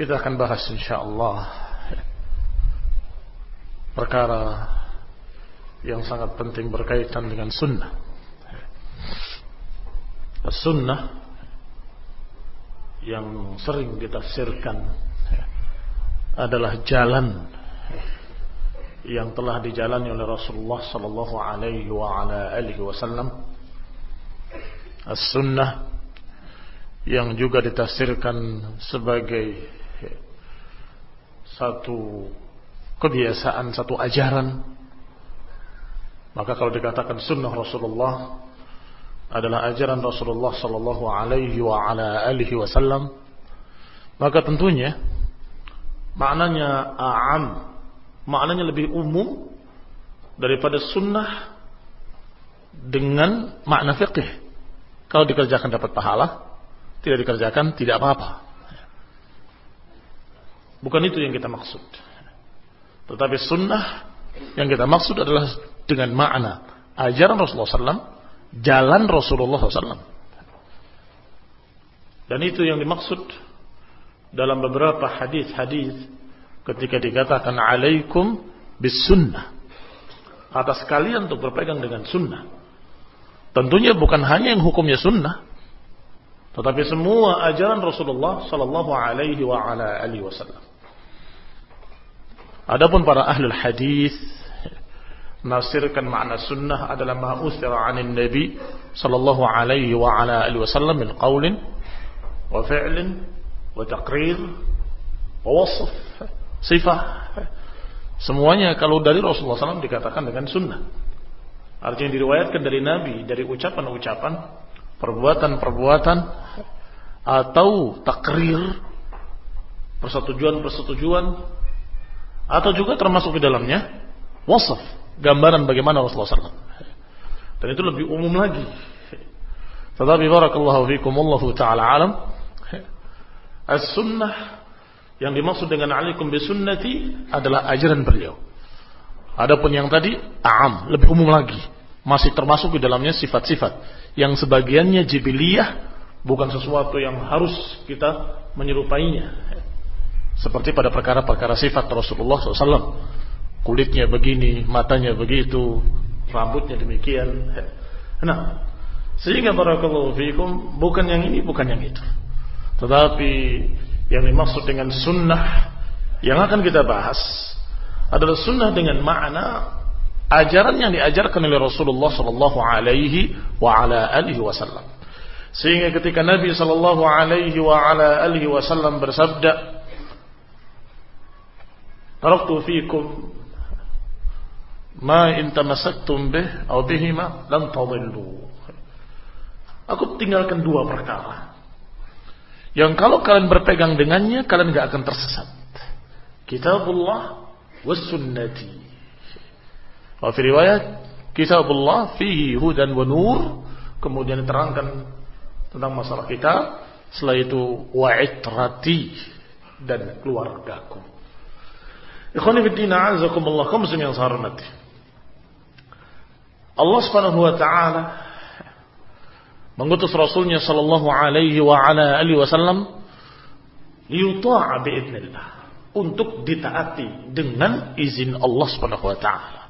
Kita akan bahas insyaallah perkara yang sangat penting berkaitan dengan sunnah. Sunnah yang sering ditafsirkan adalah jalan yang telah dijalani oleh Rasulullah sallallahu alaihi wasallam. As-sunnah yang juga ditafsirkan sebagai satu kebiasaan, satu ajaran. Maka kalau dikatakan sunnah Rasulullah adalah ajaran Rasulullah sallallahu alaihi wa ala alihi wasallam, maka tentunya maknanya a'am, maknanya lebih umum daripada sunnah dengan makna fikih. Kalau dikerjakan dapat pahala, tidak dikerjakan tidak apa-apa. Bukan itu yang kita maksud. Tetapi sunnah yang kita maksud adalah dengan makna ajaran Rasulullah SAW, jalan Rasulullah SAW. Dan itu yang dimaksud dalam beberapa hadis-hadis ketika dikatakan alaikum bis sunnah. Atas kalian untuk berpegang dengan sunnah. Tentunya bukan hanya yang hukumnya sunnah, tetapi semua ajaran Rasulullah sallallahu alaihi wasallam. Adapun para ahli hadis menafsirkan makna sunnah adalah ma usira 'anil nabi sallallahu alaihi wa ala alihi wasallam min qaulin wa fi'lin wa taqrir wa wasf sifah. Semuanya kalau dari Rasulullah SAW dikatakan dengan sunnah. Artinya diriwayatkan dari Nabi dari ucapan-ucapan perbuatan-perbuatan atau takrir persetujuan-persetujuan atau juga termasuk di dalamnya wasaf, gambaran bagaimana Rasulullah SAW. Dan itu lebih umum lagi. Tetapi barakallahu fikum Allah taala alam. As-sunnah yang dimaksud dengan alaikum bisunnati adalah ajaran beliau. Adapun yang tadi am, lebih umum lagi. Masih termasuk di dalamnya sifat-sifat yang sebagiannya jibiliyah bukan sesuatu yang harus kita menyerupainya. Seperti pada perkara-perkara sifat Rasulullah SAW. Kulitnya begini, matanya begitu, rambutnya demikian. Nah, sehingga barakallahu fiikum bukan yang ini, bukan yang itu. Tetapi yang dimaksud dengan sunnah yang akan kita bahas adalah sunnah dengan makna ajaran yang diajarkan oleh Rasulullah sallallahu alaihi wa ala alihi wasallam. Sehingga ketika Nabi sallallahu alaihi wa ala alihi wasallam bersabda, "Taraktu fiikum ma in tamassaktum bih aw bihima lan tadillu." Aku tinggalkan dua perkara yang kalau kalian berpegang dengannya kalian nggak akan tersesat. Kitabullah was sunnati. Wa fi riwayat kitabullah fihi hudan wa nur kemudian diterangkan tentang masalah kita setelah itu wa itrati dan keluargaku. Ikhwani fi din a'azakumullah kaum muslimin yang saya hormati. Allah Subhanahu wa taala mengutus Rasulnya Sallallahu Alaihi wa ala alihi Wasallam liyuta'a biidnillah untuk ditaati dengan izin Allah Subhanahu Wa Taala.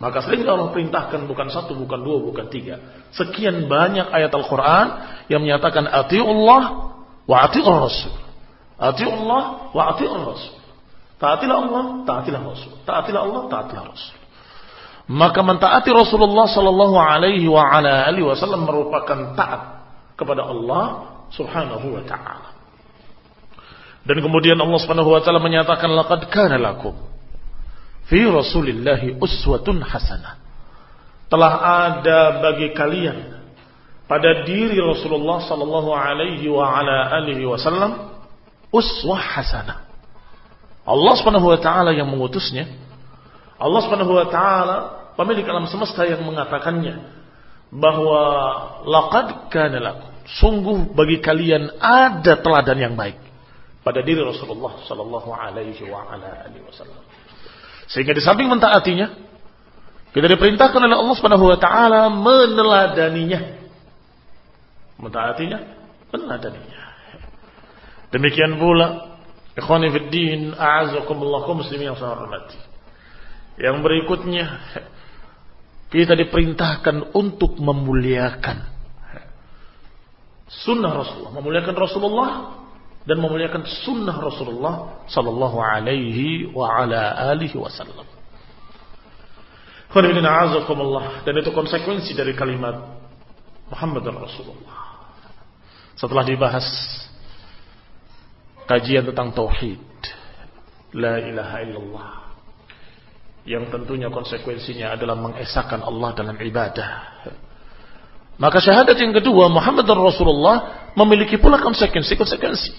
Maka sering Allah perintahkan bukan satu, bukan dua, bukan tiga. Sekian banyak ayat Al-Quran yang menyatakan ati'ullah wa ati'ur rasul. Ati'ullah wa ati'ur rasul. Taatilah Allah, taatilah Rasul. Taatilah Allah, taatilah Rasul. Maka mentaati Rasulullah sallallahu alaihi wa ala alihi wasallam merupakan taat kepada Allah Subhanahu wa taala. Dan kemudian Allah Subhanahu wa taala menyatakan laqad kana lakum fi Rasulillahi uswatun hasanah. Telah ada bagi kalian pada diri Rasulullah sallallahu alaihi wa ala alihi wasallam uswah hasanah. Allah Subhanahu wa taala yang mengutusnya. Allah Subhanahu wa taala pemilik alam semesta yang mengatakannya bahwa laqad kana lakum sungguh bagi kalian ada teladan yang baik pada diri Rasulullah sallallahu alaihi wa ala alihi wasallam. Sehingga di samping mentaatinya kita diperintahkan oleh Allah Subhanahu wa taala meneladaninya. Mentaatinya, meneladaninya. Demikian pula ikhwani fid din, a'azakumullah muslimin yang saya hormati. Yang berikutnya kita diperintahkan untuk memuliakan sunnah Rasulullah, memuliakan Rasulullah dan memuliakan sunnah Rasulullah sallallahu alaihi wa ala alihi wasallam. Dan itu konsekuensi dari kalimat Muhammad Rasulullah. Setelah dibahas kajian tentang tauhid, la ilaha illallah, yang tentunya konsekuensinya adalah mengesahkan Allah dalam ibadah. Maka syahadat yang kedua Muhammad dan Rasulullah memiliki pula konsekuensi-konsekuensi.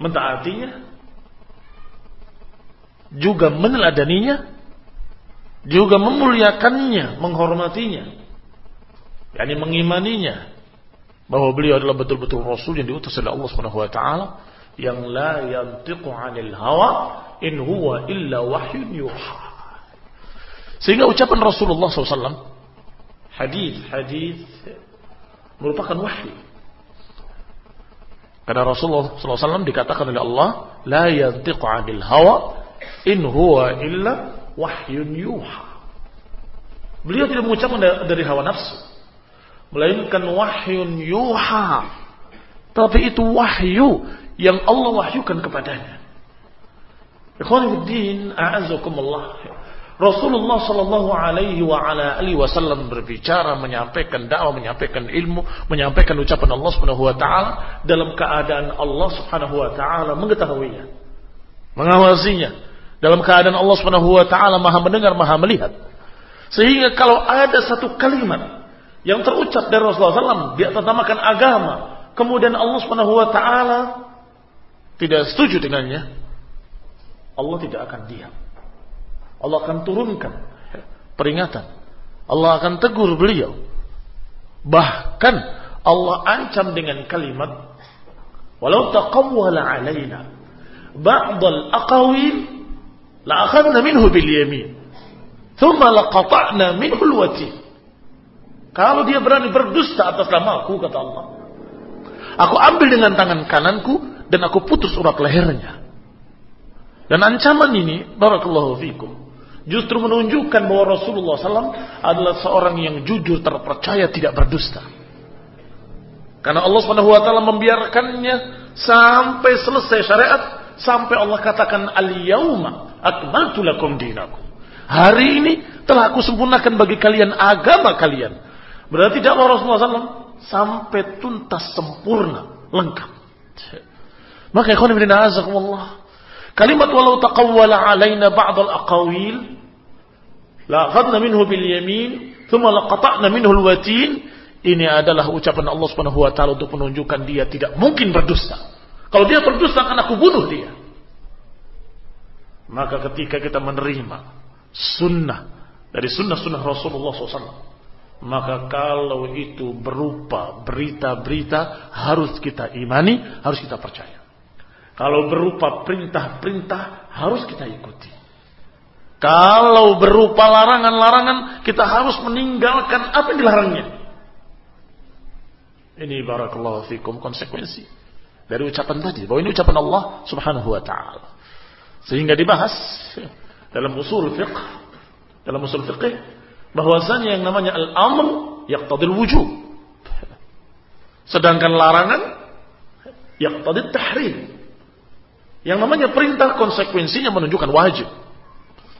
Mentaatinya, juga meneladaninya, juga memuliakannya, menghormatinya, yakni mengimaninya bahwa beliau adalah betul-betul Rasul yang diutus oleh Allah Subhanahu Wa Taala yang la yantiqu 'anil hawa in huwa illa wahyun yuha. Sehingga ucapan Rasulullah SAW hadis-hadis merupakan wahyu. Karena Rasulullah SAW dikatakan oleh Allah, la yantiqu 'anil hawa in huwa illa wahyun yuha. Beliau tidak mengucapkan dari hawa nafsu, melainkan wahyun yuha. Tapi itu wahyu yang Allah wahyukan kepadanya. Ikhwanuddin, a'azakumullah. Rasulullah sallallahu alaihi wa ala alihi wasallam berbicara, menyampaikan dakwah, menyampaikan ilmu, menyampaikan ucapan Allah Subhanahu wa taala dalam keadaan Allah Subhanahu wa taala mengetahuinya. Mengawasinya dalam keadaan Allah Subhanahu wa taala Maha mendengar, Maha melihat. Sehingga kalau ada satu kalimat yang terucap dari Rasulullah SAW di atas namakan agama, kemudian Allah Subhanahu wa taala tidak setuju dengannya, Allah tidak akan diam. Allah akan turunkan peringatan. Allah akan tegur beliau. Bahkan Allah ancam dengan kalimat walau taqawwala alaina ba'd al-aqawil la akhadna minhu bil yamin thumma laqata'na minhu al-watin kalau dia berani berdusta atas namaku kata Allah aku ambil dengan tangan kananku dan aku putus urat lehernya. Dan ancaman ini, barakallahu fikum, justru menunjukkan bahwa Rasulullah SAW adalah seorang yang jujur, terpercaya, tidak berdusta. Karena Allah Subhanahu wa taala membiarkannya sampai selesai syariat, sampai Allah katakan al-yauma akmaltu lakum dinakum. Hari ini telah aku sempurnakan bagi kalian agama kalian. Berarti dakwah Rasulullah SAW sampai tuntas sempurna, lengkap. Maka ikhwan ibn azakumullah. Kalimat walau taqawwala alaina ba'd al-aqawil la minhu bil yamin thumma laqata'na minhu al-watin ini adalah ucapan Allah Subhanahu wa taala untuk menunjukkan dia tidak mungkin berdusta. Kalau dia berdusta akan aku bunuh dia. Maka ketika kita menerima sunnah dari sunnah-sunnah Rasulullah SAW, maka kalau itu berupa berita-berita harus kita imani, harus kita percaya. Kalau berupa perintah-perintah harus kita ikuti. Kalau berupa larangan-larangan kita harus meninggalkan apa yang dilarangnya. Ini barakallahu fikum konsekuensi dari ucapan tadi bahwa ini ucapan Allah Subhanahu wa taala. Sehingga dibahas dalam usul fiqh dalam usul fiqh bahwasanya yang namanya al-amr yaqtadil wujub. Sedangkan larangan yaqtadil tahrim. Yang namanya perintah konsekuensinya menunjukkan wajib.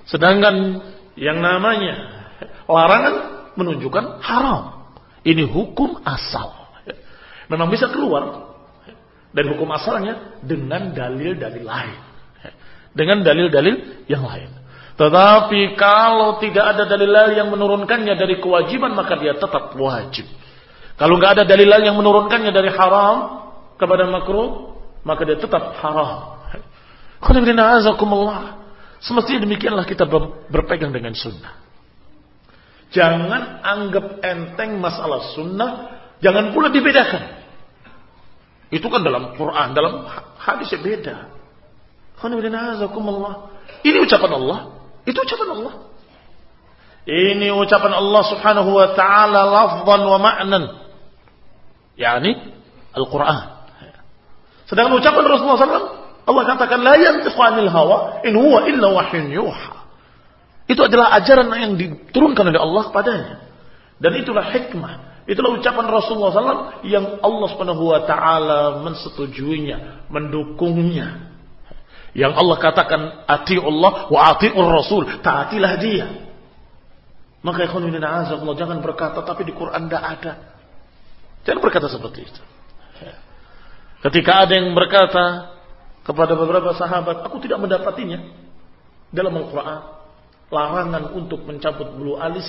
Sedangkan yang namanya larangan menunjukkan haram. Ini hukum asal. Memang bisa keluar dari hukum asalnya dengan dalil-dalil lain. Dengan dalil-dalil yang lain. Tetapi kalau tidak ada dalil lain yang menurunkannya dari kewajiban maka dia tetap wajib. Kalau nggak ada dalil lain yang menurunkannya dari haram kepada makruh maka dia tetap haram. Semestinya demikianlah kita berpegang dengan sunnah. Jangan anggap enteng masalah sunnah. Jangan pula dibedakan. Itu kan dalam Quran, dalam hadis beda. Ini ucapan Allah. Itu ucapan Allah. Ini ucapan Allah subhanahu wa ta'ala lafzan wa ma'nan. Yani Al-Quran. Sedangkan ucapan Rasulullah SAW Allah katakan la yantiqu anil hawa in huwa illa wahyun yuha. Itu adalah ajaran yang diturunkan oleh Allah padanya. Dan itulah hikmah. Itulah ucapan Rasulullah SAW yang Allah Subhanahu wa taala mensetujuinya, mendukungnya. Yang Allah katakan ati Allah wa atiur Rasul, taatilah dia. Maka ikhwan Allah jangan berkata tapi di Quran tidak ada. Jangan berkata seperti itu. Ketika ada yang berkata kepada beberapa sahabat, aku tidak mendapatinya dalam Al-Quran. Larangan untuk mencabut bulu alis,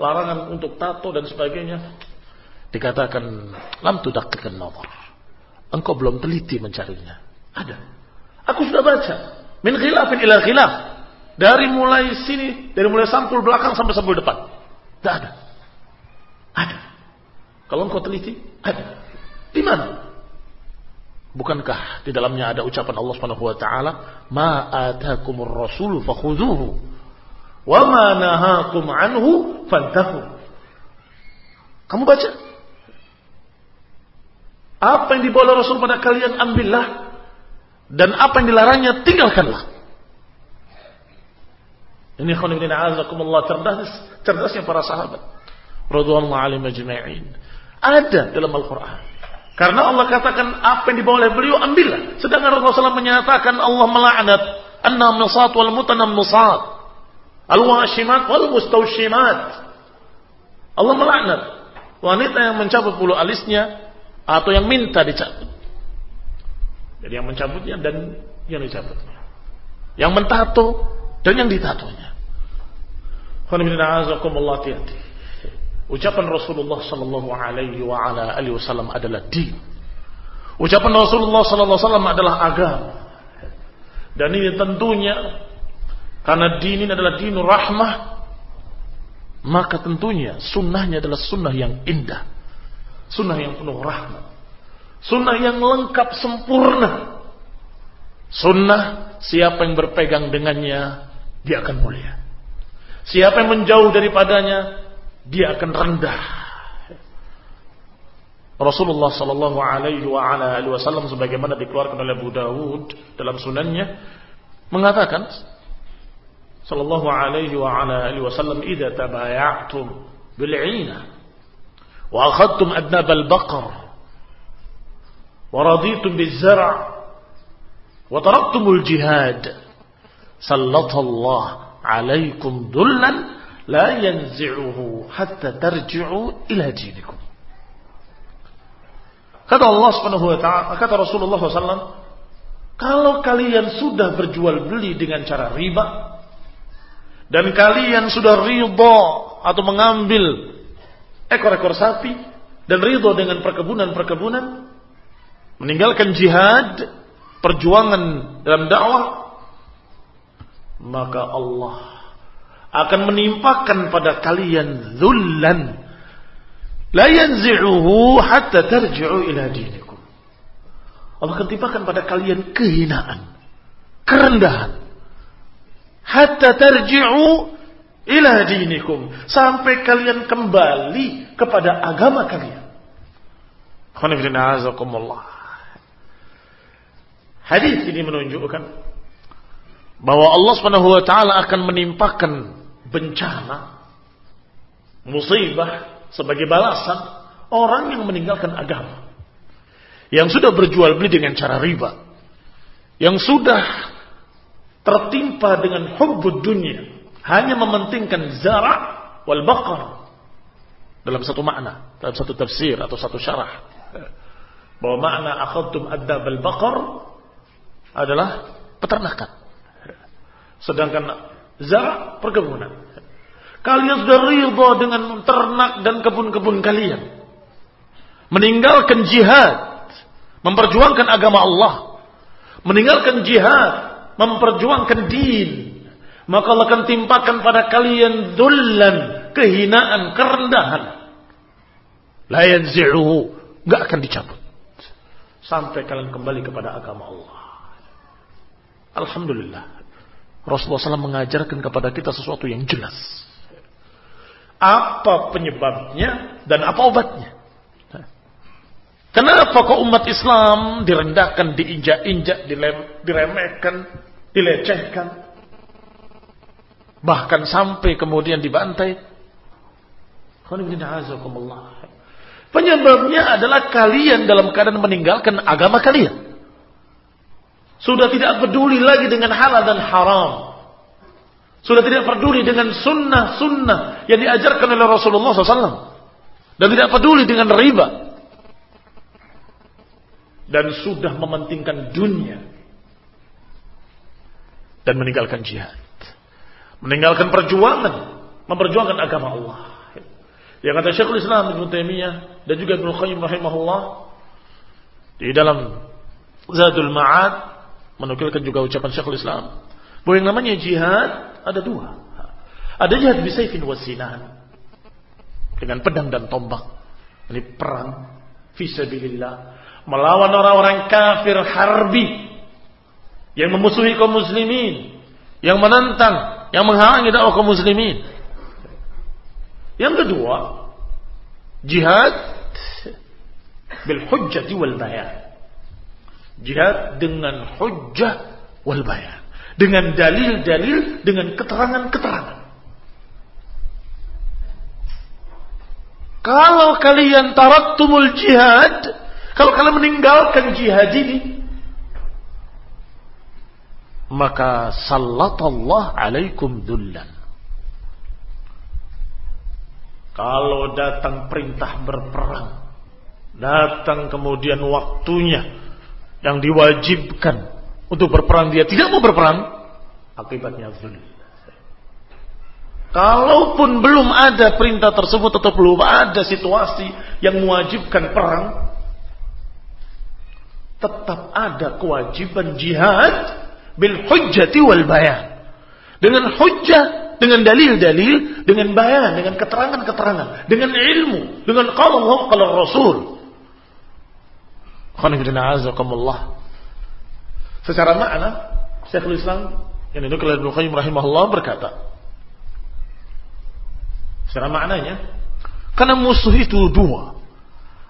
larangan untuk tato dan sebagainya. Dikatakan, lam tudakkan nomor. Engkau belum teliti mencarinya. Ada. Aku sudah baca. Min khilafin ila khilaf. Dari mulai sini, dari mulai sampul belakang sampai sampul depan. Tidak ada. Ada. Kalau engkau teliti, ada. Di mana? Bukankah di dalamnya ada ucapan Allah Subhanahu wa taala, "Ma atakumur rasul fakhudhuhu wa ma nahakum anhu fantahu." Kamu baca? Apa yang dibawa Rasul pada kalian ambillah dan apa yang dilarangnya tinggalkanlah. Ini khawin bin azakumullah cerdas cerdasnya para sahabat radhiyallahu alaihim ajma'in. Ada dalam Al-Qur'an. Karena Allah katakan apa yang dibawa oleh beliau ambillah. Sedangkan Rasulullah SAW menyatakan Allah melaknat annam nusat wal mutanam nusat. Al-washimat wal mustawshimat. Allah melaknat wanita yang mencabut bulu alisnya atau yang minta dicabut. Jadi yang mencabutnya dan yang dicabutnya. Yang mentato dan yang ditatonya. Ucapan Rasulullah sallallahu alaihi wa ala alihi wasallam adalah din. Ucapan Rasulullah sallallahu alaihi wasallam adalah agama. Dan ini tentunya karena din ini adalah dinur rahmah, maka tentunya sunnahnya adalah sunnah yang indah. Sunnah yang penuh rahmat. Sunnah yang lengkap sempurna. Sunnah siapa yang berpegang dengannya dia akan mulia. Siapa yang menjauh daripadanya dia akan rendah. Rasulullah sallallahu alaihi wasallam sebagaimana dikeluarkan oleh Abu Dawud dalam sunannya mengatakan sallallahu alaihi wasallam idza tabaya'tum bil 'ina wa akhadtum adnab al-baqar raditum biz-zar' wa taraktum al-jihad sallallahu alaikum dullan la yanzi'uhu hatta tarji'u ila dinikum Kata Allah Subhanahu wa taala, kata Rasulullah SAW, kalau kalian sudah berjual beli dengan cara riba dan kalian sudah ridho atau mengambil ekor-ekor sapi dan ridho dengan perkebunan-perkebunan, meninggalkan jihad, perjuangan dalam dakwah, maka Allah akan menimpakan pada kalian zullan La yanzi'uhu hatta tarji'u ila dinikum. Allah akan timpakan pada kalian kehinaan, kerendahan. Hatta tarji'u ila dinikum. Sampai kalian kembali kepada agama kalian. Hadis ini menunjukkan bahwa Allah Subhanahu wa taala akan menimpakan bencana, musibah sebagai balasan orang yang meninggalkan agama. Yang sudah berjual beli dengan cara riba. Yang sudah tertimpa dengan hubbud dunia. Hanya mementingkan zara' wal baqar. Dalam satu makna. Dalam satu tafsir atau satu syarah. Bahwa makna akhadtum adab al baqar adalah peternakan. Sedangkan zara' perkebunan. Kalian sudah ridha dengan ternak dan kebun-kebun kalian. Meninggalkan jihad. Memperjuangkan agama Allah. Meninggalkan jihad. Memperjuangkan din. Maka Allah akan timpakan pada kalian dullan. Kehinaan, kerendahan. La yanzi'uhu. Gak akan dicabut. Sampai kalian kembali kepada agama Allah. Alhamdulillah. Rasulullah SAW mengajarkan kepada kita sesuatu yang jelas apa penyebabnya dan apa obatnya. Kenapa kok umat Islam direndahkan, diinjak-injak, diremehkan, dilecehkan, bahkan sampai kemudian dibantai? Penyebabnya adalah kalian dalam keadaan meninggalkan agama kalian. Sudah tidak peduli lagi dengan halal dan haram. Sudah tidak peduli dengan sunnah-sunnah yang diajarkan oleh Rasulullah SAW. Dan tidak peduli dengan riba. Dan sudah mementingkan dunia. Dan meninggalkan jihad. Meninggalkan perjuangan. Memperjuangkan agama Allah. Yang kata Syekhul Islam Ibn Taimiyah dan juga Ibn Qayyim rahimahullah di dalam Zadul Ma'ad menukilkan juga ucapan Syekhul Islam bahwa yang namanya jihad ada dua. Ada jihad bisayfin wasinan. Dengan pedang dan tombak. Ini perang. Fisabilillah. Melawan orang-orang kafir harbi. Yang memusuhi kaum muslimin. Yang menentang. Yang menghalangi dakwah kaum muslimin. Yang kedua. Jihad. Bil hujjati wal bayan. Jihad dengan hujjah wal bayan dengan dalil-dalil, dengan keterangan-keterangan. Kalau kalian taraktumul jihad, kalau kalian meninggalkan jihad ini, maka sallallahu alaikum dullan. Kalau datang perintah berperang, datang kemudian waktunya yang diwajibkan untuk berperang dia tidak mau berperang, akibatnya zul. Kalaupun belum ada perintah tersebut atau belum ada situasi yang mewajibkan perang, tetap ada kewajiban jihad bil hujjati wal bayan. Dengan hujjah, dengan dalil-dalil, dengan bayan, dengan keterangan-keterangan, dengan ilmu, dengan qala Allah qala Rasul. Secara makna, Syekhul Islam yang dinukil Ibnu Qayyim rahimahullah berkata, secara maknanya, karena musuh itu dua.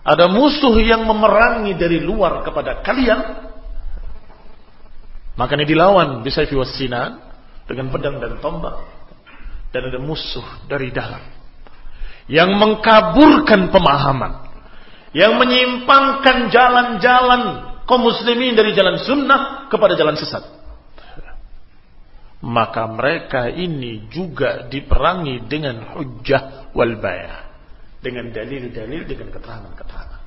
ada musuh yang memerangi dari luar kepada kalian, maka ini dilawan bisa sinan dengan pedang dan tombak. Dan ada musuh dari dalam yang mengkaburkan pemahaman, yang menyimpangkan jalan-jalan kaum muslimin dari jalan sunnah kepada jalan sesat. Maka mereka ini juga diperangi dengan hujjah wal bayah dengan dalil-dalil dengan keterangan-keterangan.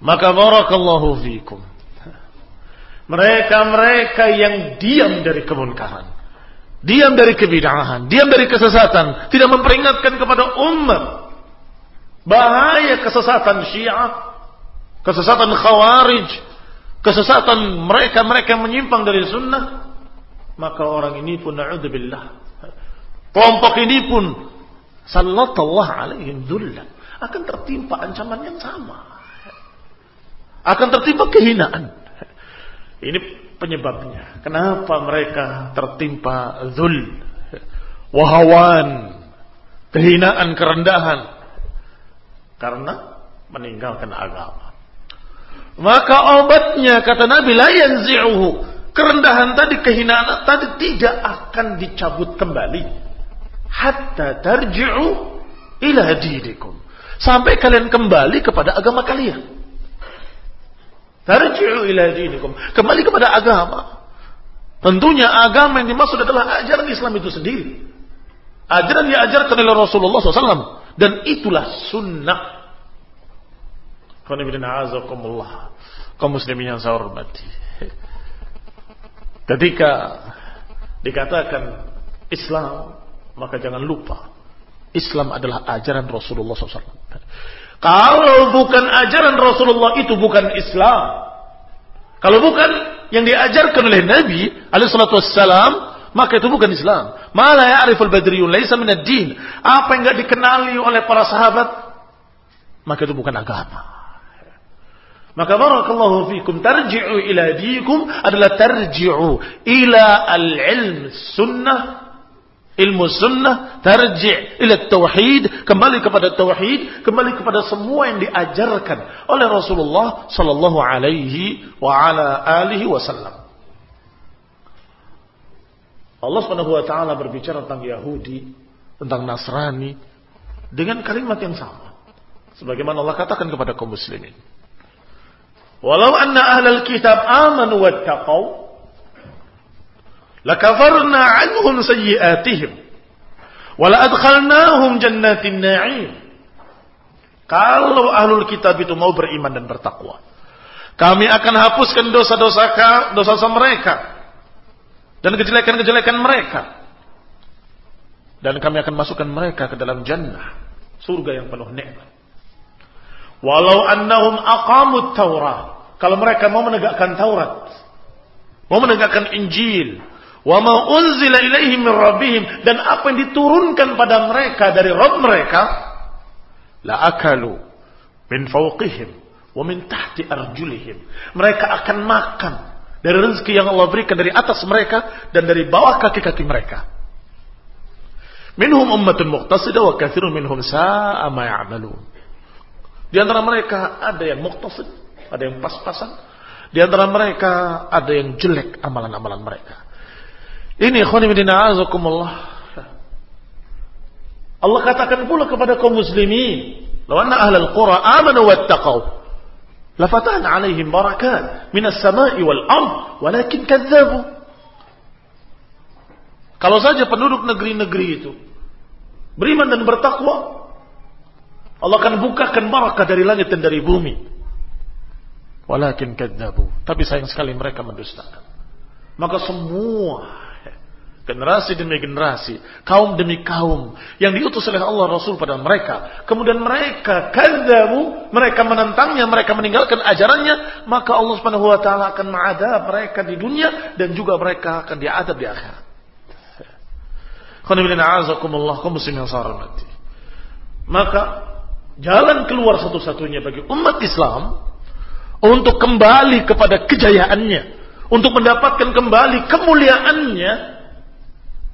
Maka barakallahu fikum. Mereka-mereka yang diam dari kemunkaran, diam dari kebidahan, diam dari kesesatan, tidak memperingatkan kepada umat bahaya kesesatan Syiah, kesesatan Khawarij, kesesatan mereka-mereka menyimpang dari sunnah, maka orang ini pun na'udzubillah. Kelompok ini pun sallallahu alaihim dhullan akan tertimpa ancaman yang sama. Akan tertimpa kehinaan. Ini penyebabnya. Kenapa mereka tertimpa zul wahawan kehinaan kerendahan karena meninggalkan agama maka obatnya kata Nabi la yanzi'uhu kerendahan tadi kehinaan tadi tidak akan dicabut kembali hatta tarji'u ila dinikum. Sampai kalian kembali kepada agama kalian. Tarji'u ila dinikum. Kembali kepada agama. Tentunya agama yang dimaksud adalah ajaran Islam itu sendiri. Ajaran yang diajarkan oleh Rasulullah SAW. Dan itulah sunnah. Kaum muslimin yang saya hormati. Ketika dikatakan Islam maka jangan lupa Islam adalah ajaran Rasulullah SAW. Kalau bukan ajaran Rasulullah itu bukan Islam. Kalau bukan yang diajarkan oleh Nabi Alaihissalam, maka itu bukan Islam. Malah ya'riful badriyun laisa minad din. Apa yang enggak dikenali oleh para sahabat, maka itu bukan agama. Maka barakallahu fikum tarji'u ila dikum adalah tarji'u ila al-ilm sunnah ilmu sunnah tarji' ila tauhid kembali kepada tauhid kembali kepada semua yang diajarkan oleh Rasulullah sallallahu alaihi wa ala alihi wasallam Allah Subhanahu wa taala berbicara tentang Yahudi tentang Nasrani dengan kalimat yang sama. Sebagaimana Allah katakan kepada kaum muslimin. Walau anna ahlal kitab amanu wattaqau lakafarna anhum sayyiatihim wala adkhalnahum jannatin na'im. Kalau ahlul kitab itu mau beriman dan bertakwa kami akan hapuskan dosa-dosa dosa-dosa mereka dan kejelekan-kejelekan mereka. Dan kami akan masukkan mereka ke dalam jannah. Surga yang penuh nikmat. Walau annahum aqamut Taurat. Kalau mereka mau menegakkan Taurat. Mau menegakkan Injil. Wa ma unzila ilaihim min rabbihim. Dan apa yang diturunkan pada mereka dari Rabb mereka. La akalu min fawqihim wa min tahti arjulihim. Mereka akan makan dari rezeki yang Allah berikan dari atas mereka dan dari bawah kaki-kaki mereka. Minhum ummatun muqtasidah wa kathirun minhum sa'a ma di antara mereka ada yang muqtasid ada yang pas-pasan. Di antara mereka ada yang jelek amalan-amalan mereka. Ini khonibidina azakumullah. Allah katakan pula kepada kaum muslimin, "Law anna ahlal qura amanu wattaqau, 'alaihim barakat minas sama'i wal ard, walakin kadzabu." Kalau saja penduduk negeri-negeri itu beriman dan bertakwa, Allah akan bukakan barakah dari langit dan dari bumi. Walakin kadzabu. Tapi sayang sekali mereka mendustakan. Maka semua Generasi demi generasi, kaum demi kaum yang diutus oleh Allah Rasul pada mereka. Kemudian mereka kadzabu, mereka menentangnya, mereka meninggalkan ajarannya, maka Allah Subhanahu wa taala akan mengadab mereka di dunia dan juga mereka akan diadab di akhirat. Maka jalan keluar satu-satunya bagi umat Islam untuk kembali kepada kejayaannya, untuk mendapatkan kembali kemuliaannya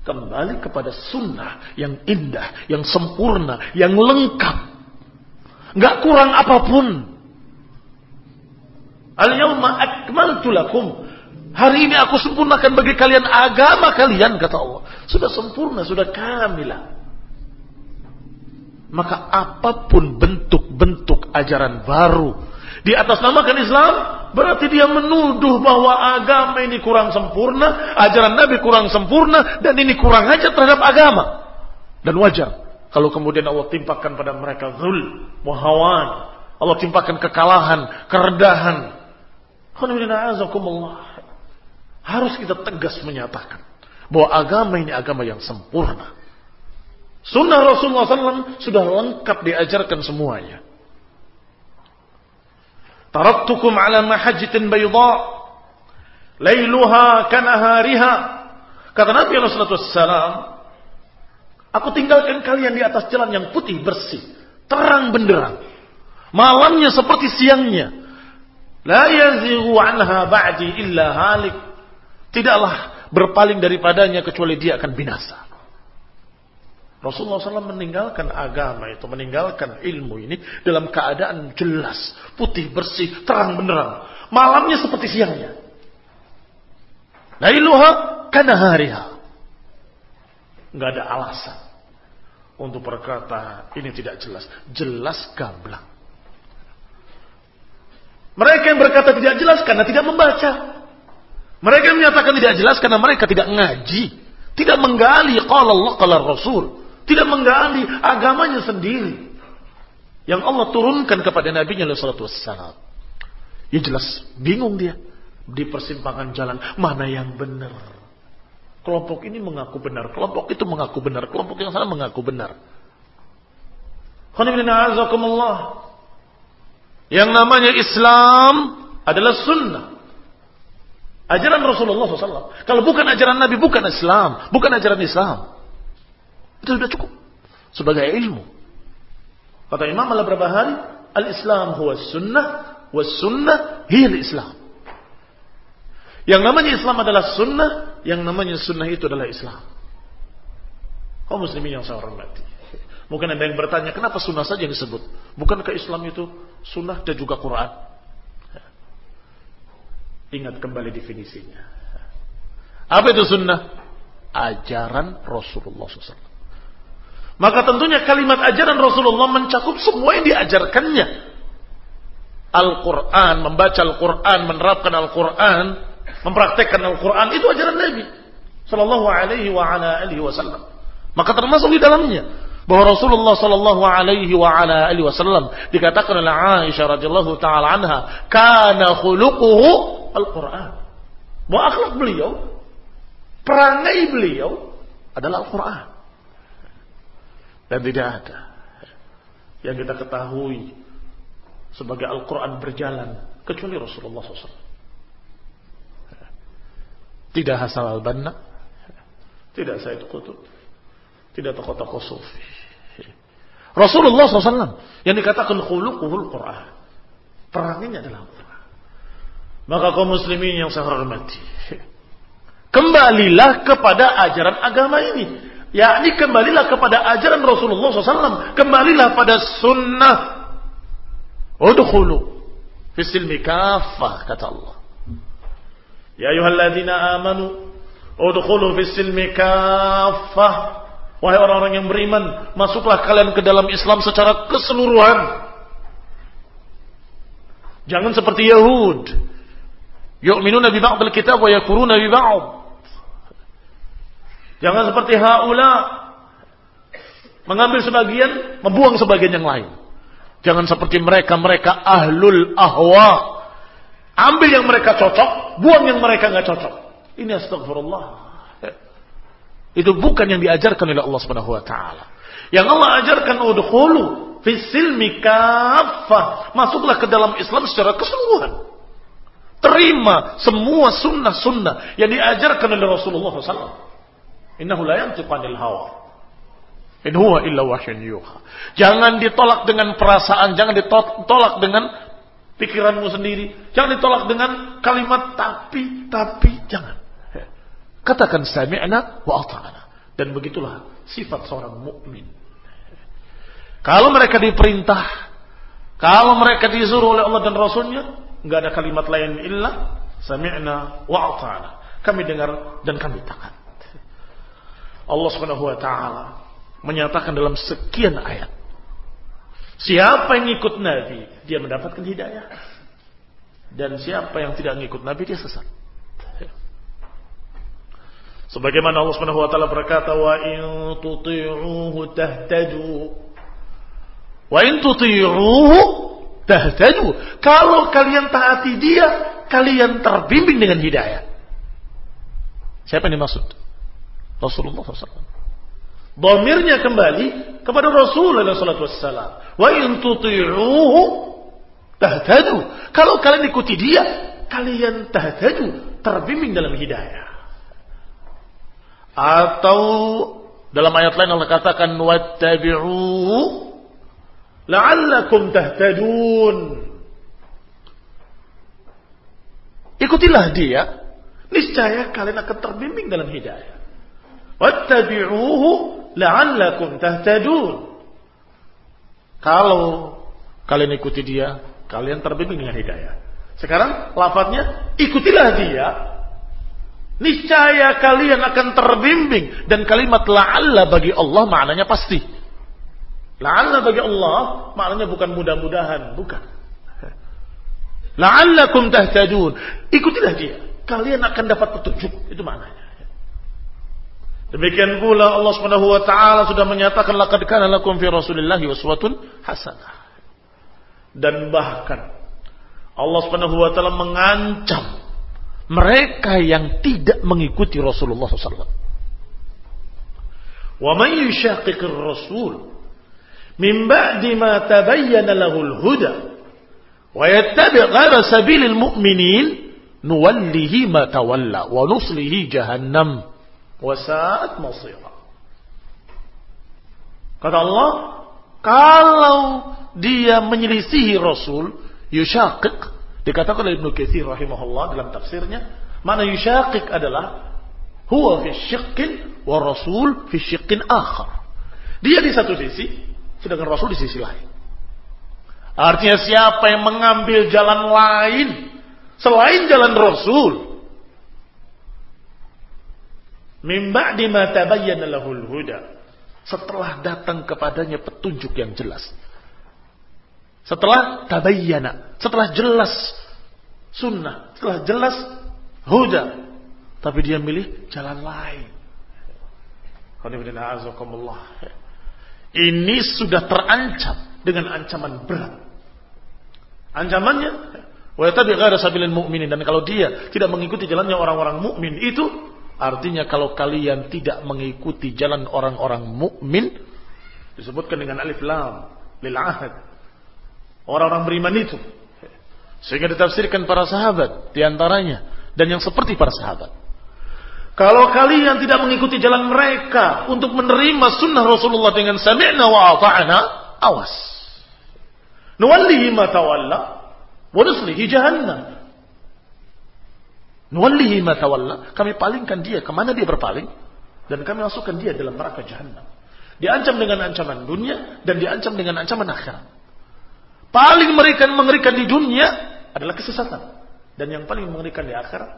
kembali kepada sunnah yang indah, yang sempurna, yang lengkap. Nggak kurang apa pun. Al-yawma akmaltu lakum. Hari ini aku sempurnakan bagi kalian agama kalian, kata Allah. Sudah sempurna, sudah kamilah. Maka apa pun bentuk-bentuk ajaran baru di atas namakan Islam, berarti dia menuduh bahwa agama ini kurang sempurna, ajaran Nabi kurang sempurna, dan ini kurang aja terhadap agama. Dan wajar kalau kemudian Allah timpakan pada mereka zul, muhawan, Allah timpakan kekalahan, keredahan. Harus kita tegas menyatakan bahwa agama ini agama yang sempurna. Sunnah Rasulullah SAW sudah lengkap diajarkan semuanya. Taraktukum ala mahajjitin bayda lailuha kanahariha. Kata Nabi SAW, aku tinggalkan kalian di atas jalan yang putih bersih, terang benderang. Malamnya seperti siangnya. La yazighu anha ba'di illa halik. Tidaklah berpaling daripadanya kecuali dia akan binasa. Rasulullah SAW meninggalkan agama itu, meninggalkan ilmu ini dalam keadaan jelas, putih, bersih, terang benderang. Malamnya seperti siangnya. Lailuha kana hariha. Enggak ada alasan untuk berkata ini tidak jelas. Jelas gamblang. Mereka yang berkata tidak jelas karena tidak membaca. Mereka yang menyatakan tidak jelas karena mereka tidak ngaji. Tidak menggali qala Allah qala Rasul. Tidak menggali agamanya sendiri. Yang Allah turunkan kepada Nabi Nya Sallallahu Wassalam. Ya jelas, bingung dia. Di persimpangan jalan, mana yang benar. Kelompok ini mengaku benar, kelompok itu mengaku benar, kelompok yang sana mengaku benar. Yang namanya Islam adalah sunnah. Ajaran Rasulullah SAW. Kalau bukan ajaran Nabi, bukan Islam. Bukan ajaran Islam. Itu sudah cukup sebagai ilmu. Kata Imam Al-Barbahari, al-Islam huwa sunnah, was sunnah hiya islam Yang namanya Islam adalah sunnah, yang namanya sunnah itu adalah Islam. Kau muslimin yang saya hormati. Mungkin ada yang bertanya, kenapa sunnah saja yang disebut? Bukankah Islam itu sunnah dan juga Quran? Ingat kembali definisinya. Apa itu sunnah? Ajaran Rasulullah SAW. Maka tentunya kalimat ajaran Rasulullah mencakup semua yang diajarkannya. Al-Quran, membaca Al-Quran, menerapkan Al-Quran, mempraktekkan Al-Quran, itu ajaran Nabi. Sallallahu alaihi wa ala alihi wasallam. Maka termasuk di dalamnya bahwa Rasulullah sallallahu alaihi wa ala alihi wasallam dikatakan oleh Aisyah radhiyallahu taala anha, kana khuluquhu Al-Quran. Bahwa akhlak beliau, perangai beliau adalah Al-Quran. Dan tidak ada yang kita ketahui sebagai Al-Quran berjalan kecuali Rasulullah SAW. Tidak Hasan al-Banna, tidak Said Qutub, tidak tokoh-tokoh sufi. Rasulullah SAW yang dikatakan khuluquhul Quran. Peranginya adalah Quran. Maka kaum muslimin yang saya hormati. Kembalilah kepada ajaran agama ini yakni kembalilah kepada ajaran Rasulullah SAW kembalilah pada sunnah. Udkhulu fisilmi kafah kata Allah. Ya ayuhalladzina amanu udkhulu fisilmi kafah wahai orang-orang yang beriman masuklah kalian ke dalam Islam secara keseluruhan. Jangan seperti Yahud. Yu'minuna bi ba'd al-kitab wa yakuruna bi ba'd Jangan seperti haula mengambil sebagian, membuang sebagian yang lain. Jangan seperti mereka-mereka ahlul ahwa. Ambil yang mereka cocok, buang yang mereka nggak cocok. Ini astagfirullah. Itu bukan yang diajarkan oleh Allah Subhanahu wa taala. Yang Allah ajarkan udkhulu kafah. Masuklah ke dalam Islam secara keseluruhan. Terima semua sunnah-sunnah yang diajarkan oleh Rasulullah SAW. Innahu la yantiqu anil hawa. In huwa illa wahyun yuha. Jangan ditolak dengan perasaan, jangan ditolak dengan pikiranmu sendiri, jangan ditolak dengan kalimat tapi, tapi jangan. Katakan sami'na wa ata'na. Dan begitulah sifat seorang mukmin. Kalau mereka diperintah, Kalau mereka disuruh oleh Allah dan Rasulnya, nggak ada kalimat lain illa sami'na wa ata'na. Kami dengar dan kami taat. Allah Subhanahu wa taala menyatakan dalam sekian ayat. Siapa yang ikut Nabi, dia mendapatkan hidayah. Dan siapa yang tidak mengikut Nabi, dia sesat. Sebagaimana Allah Subhanahu wa taala berkata, "Wa in tuti'uhu tahtadu." Wa in tuti'uhu tahtadu. Kalau kalian taati dia, kalian terbimbing dengan hidayah. Siapa yang dimaksud? Rasulullah SAW. Domirnya kembali kepada Rasulullah SAW. Wa in tuti'uhu tahtadu. Kalau kalian ikuti dia, kalian tahtadu, terbimbing dalam hidayah. Atau dalam ayat lain Allah katakan wattabi'u la'allakum tahtadun. Ikutilah dia, niscaya kalian akan terbimbing dalam hidayah. Wattabi'uhu la'allakum tahtadun. Kalau kalian ikuti dia, kalian terbimbing dengan hidayah. Sekarang lafadznya ikutilah dia, niscaya kalian akan terbimbing dan kalimat la'alla bagi Allah maknanya pasti. La'alla bagi Allah maknanya bukan mudah-mudahan, bukan. La'allakum tahtadun. Ikutilah dia. Kalian akan dapat petunjuk. Itu maknanya. Demikian pula Allah Subhanahu wa taala sudah menyatakan laqad kana lakum fi Rasulillahi uswatun hasanah. Dan bahkan Allah Subhanahu wa taala mengancam mereka yang tidak mengikuti Rasulullah SAW. Wa man yushaqiqir rasul min ba'di ma tabayyana lahul huda wa yattabi' ghayra sabilil mu'minin nuwallihi ma tawalla wa nuslihi jahannam wa sa'at masira kata Allah kalau dia menyelisihi Rasul yushaqiq dikatakan oleh Ibnu Katsir rahimahullah dalam tafsirnya mana yushaqiq adalah huwa fi syiqqin wa rasul fi syiqqin akhar dia di satu sisi Sedangkan Rasul di sisi lain. Artinya siapa yang mengambil jalan lain selain jalan Rasul. Mimba di mata lahul huda. Setelah datang kepadanya petunjuk yang jelas. Setelah tabayyana. Setelah jelas sunnah. Setelah jelas huda. Tapi dia milih jalan lain. Ini sudah terancam dengan ancaman berat. Ancamannya, wa tabi ghaira sabilil mu'minin dan kalau dia tidak mengikuti jalannya orang-orang mukmin itu artinya kalau kalian tidak mengikuti jalan orang-orang mukmin disebutkan dengan alif lam lil ahad. Orang-orang beriman itu sehingga ditafsirkan para sahabat di antaranya dan yang seperti para sahabat kalau kalian tidak mengikuti jalan mereka untuk menerima sunnah Rasulullah dengan sami'na wa ata'na, awas. Nuwallihi ma tawalla wa nuslihi jahannam. Nuwallihi ma tawalla, kami palingkan dia ke mana dia berpaling dan kami masukkan dia dalam neraka jahannam. Diancam dengan ancaman dunia dan diancam dengan ancaman akhirat. Paling mengerikan mengerikan di dunia adalah kesesatan dan yang paling mengerikan di akhirat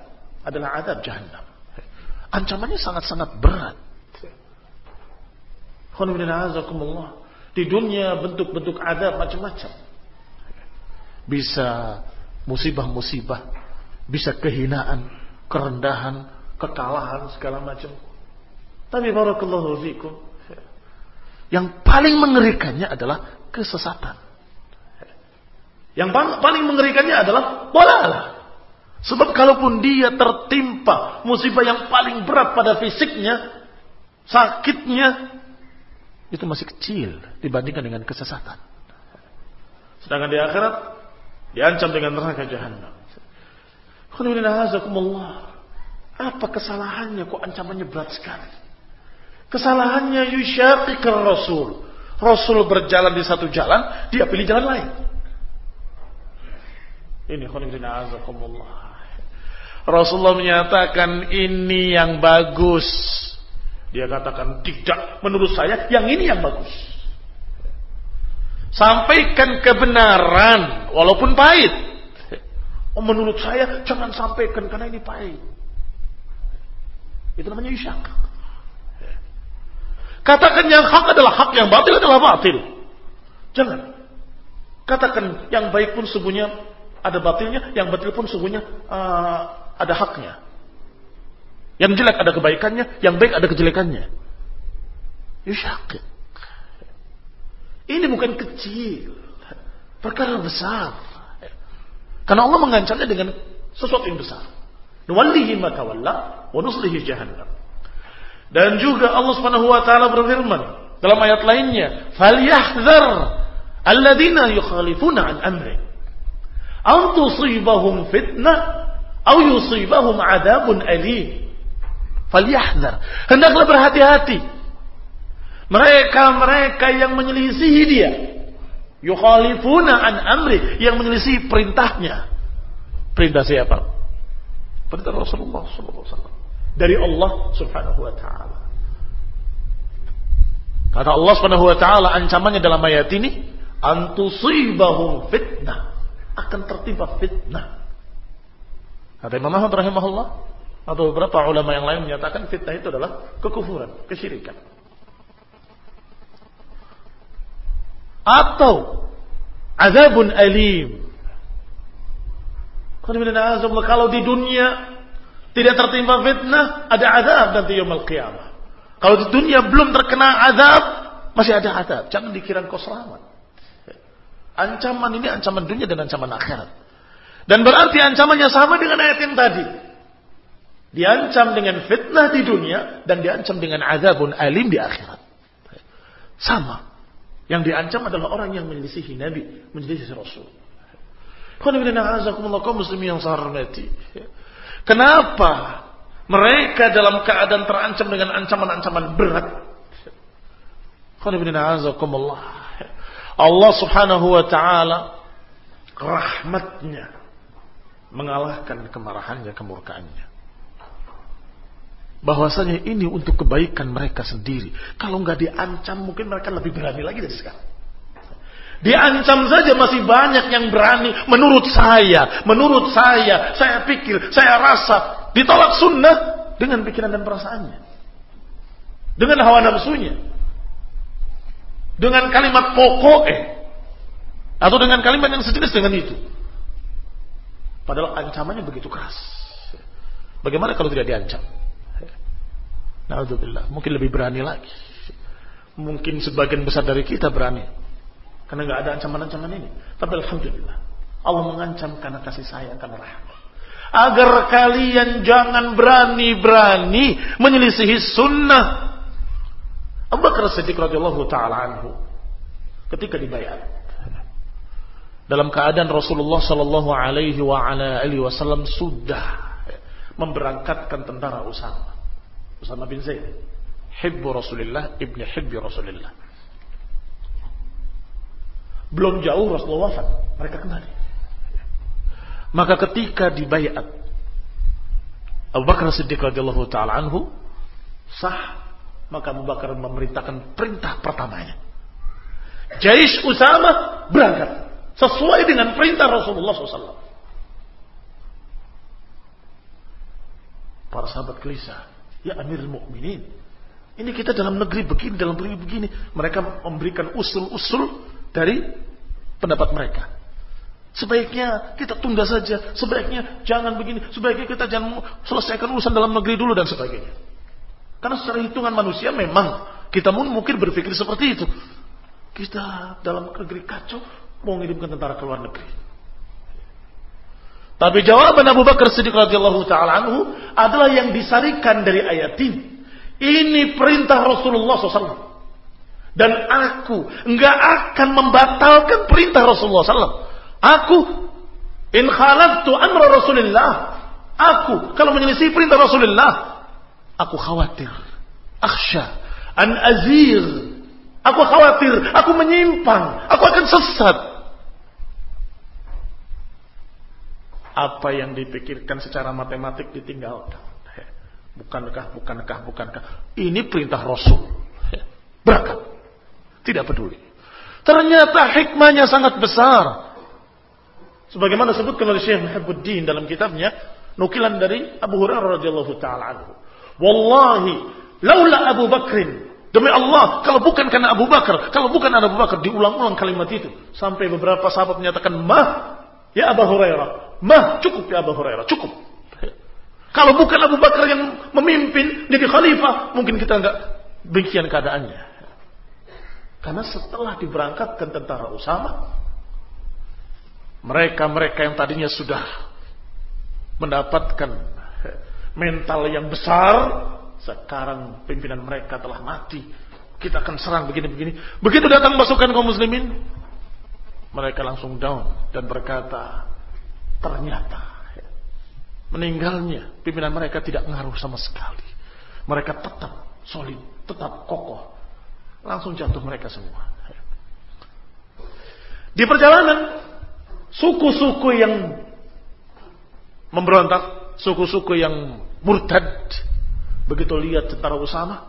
adalah adab jahannam. Ancamannya sangat-sangat berat. Di dunia bentuk-bentuk adab macam-macam. Bisa musibah-musibah, bisa kehinaan, kerendahan, kekalahan segala macam. Tapi barakallahu fikum. Yang paling mengerikannya adalah kesesatan. Yang paling mengerikannya adalah bolalah. Sebab kalaupun dia tertimpa musibah yang paling berat pada fisiknya, sakitnya, itu masih kecil dibandingkan dengan kesesatan. Sedangkan di akhirat diancam dengan neraka jahanam. Apa kesalahannya kok ancamannya berat sekali? Kesalahannya yusyaqiqir rasul. Rasul berjalan di satu jalan, dia pilih jalan lain. Ini. Rasulullah menyatakan ini yang bagus. Dia katakan tidak menurut saya yang ini yang bagus. Sampaikan kebenaran walaupun pahit. Oh, menurut saya jangan sampaikan karena ini pahit. Itu namanya isyak. Katakan yang hak adalah hak, yang batil adalah batil. Jangan. Katakan yang baik pun sungguhnya ada batilnya, yang batil pun sungguhnya uh, ada haknya. Yang jelek ada kebaikannya, yang baik ada kejelekannya. Yusyakit. Ini bukan kecil. Perkara besar. Karena Allah mengancamnya dengan sesuatu yang besar. Dan juga Allah Subhanahu wa taala berfirman dalam ayat lainnya, "Falyahdhar alladziina yukhalifuna an amri an tusibahum fitnah aw yusibahum adzabun alim." Falyahdhar. Hendaklah berhati-hati mereka-mereka yang menyelisihi dia. Yukhalifuna an amri. Yang menyelisihi perintahnya. Perintah siapa? Perintah Rasulullah SAW. Dari Allah subhanahu wa ta'ala. Kata Allah subhanahu wa ta'ala ancamannya dalam ayat ini. Antusibahum fitnah. Akan tertimpa fitnah. Kata Imam Ahmad rahimahullah. Atau beberapa ulama yang lain menyatakan fitnah itu adalah kekufuran, kesyirikan. Atau azabun alim. Kalau di dunia tidak tertimpa fitnah, ada azab nanti yaumul qiyamah. Kalau di dunia belum terkena azab, masih ada azab. Jangan dikira kau selamat. Ancaman ini ancaman dunia dan ancaman akhirat. Dan berarti ancamannya sama dengan ayat yang tadi. Diancam dengan fitnah di dunia dan diancam dengan azabun alim di akhirat. Sama. Yang diancam adalah orang yang menyelisihi Nabi, menyelisihi Rasul. yang. Kenapa mereka dalam keadaan terancam dengan ancaman-ancaman berat? Allah subhanahu wa ta'ala rahmatnya mengalahkan kemarahannya, kemurkaannya bahwasanya ini untuk kebaikan mereka sendiri. Kalau nggak diancam mungkin mereka lebih berani lagi dari sekarang. Diancam saja masih banyak yang berani menurut saya, menurut saya, saya pikir, saya rasa ditolak sunnah dengan pikiran dan perasaannya. Dengan hawa nafsunya. Dengan kalimat pokok eh. Atau dengan kalimat yang sejenis dengan itu. Padahal ancamannya begitu keras. Bagaimana kalau tidak diancam? Naudzubillah. Mungkin lebih berani lagi. Mungkin sebagian besar dari kita berani. Karena nggak ada ancaman-ancaman ini. Tapi Alhamdulillah. Allah mengancam karena kasih sayang, karena rahmat. Agar kalian jangan berani-berani menyelisihi sunnah. Abu Bakar Siddiq radhiyallahu taala anhu ketika dibayar dalam keadaan Rasulullah sallallahu alaihi wasallam sudah memberangkatkan tentara Usama. Usama bin Zaid. Hibbu Rasulullah ibni Hibbi Rasulullah. Belum jauh Rasulullah wafat. Mereka kembali. Maka ketika dibayat Abu Bakar Siddiq radhiyallahu taala anhu sah maka Abu Bakar memerintahkan perintah pertamanya. Jais Usama berangkat sesuai dengan perintah Rasulullah SAW. Para sahabat gelisah. Ya Amir Mukminin. Ini kita dalam negeri begini, dalam negeri begini. Mereka memberikan usul-usul dari pendapat mereka. Sebaiknya kita tunda saja. Sebaiknya jangan begini. Sebaiknya kita jangan selesaikan urusan dalam negeri dulu dan sebagainya. Karena secara hitungan manusia memang kita pun mungkin berpikir seperti itu. Kita dalam negeri kacau mau mengirimkan tentara ke luar negeri. Tapi jawaban Abu Bakar Siddiq radhiyallahu taala anhu adalah yang disarikan dari ayat ini. Ini perintah Rasulullah SAW. Dan aku enggak akan membatalkan perintah Rasulullah SAW. Aku in khalaftu amra Rasulullah. Aku kalau menyelisih perintah Rasulullah, aku khawatir. Akhsha an azir. Aku khawatir, aku menyimpang, aku akan sesat. Apa yang dipikirkan secara matematik ditinggalkan. Bukankah, bukankah, bukankah. Ini perintah Rasul. Berangkat. Tidak peduli. Ternyata hikmahnya sangat besar. Sebagaimana disebutkan oleh Syekh Muhibbuddin dalam kitabnya, nukilan dari Abu Hurairah radhiyallahu taala anhu. Wallahi, laula Abu Bakrin Demi Allah, kalau bukan karena Abu Bakar, kalau bukan Abu Bakar, diulang-ulang kalimat itu. Sampai beberapa sahabat menyatakan, Mah, ya Abu Hurairah. Mah, cukup ya Abu Hurairah, cukup. Kalau bukan Abu Bakar yang memimpin jadi khalifah, mungkin kita nggak demikian keadaannya. Karena setelah diberangkatkan tentara Usama, mereka-mereka yang tadinya sudah mendapatkan mental yang besar, sekarang pimpinan mereka telah mati. Kita akan serang begini-begini. Begitu datang pasukan kaum muslimin, mereka langsung down dan berkata, ternyata meninggalnya pimpinan mereka tidak ngaruh sama sekali. Mereka tetap solid, tetap kokoh. Langsung jatuh mereka semua. Di perjalanan, suku-suku yang memberontak, suku-suku yang murtad, begitu lihat tentara Usama,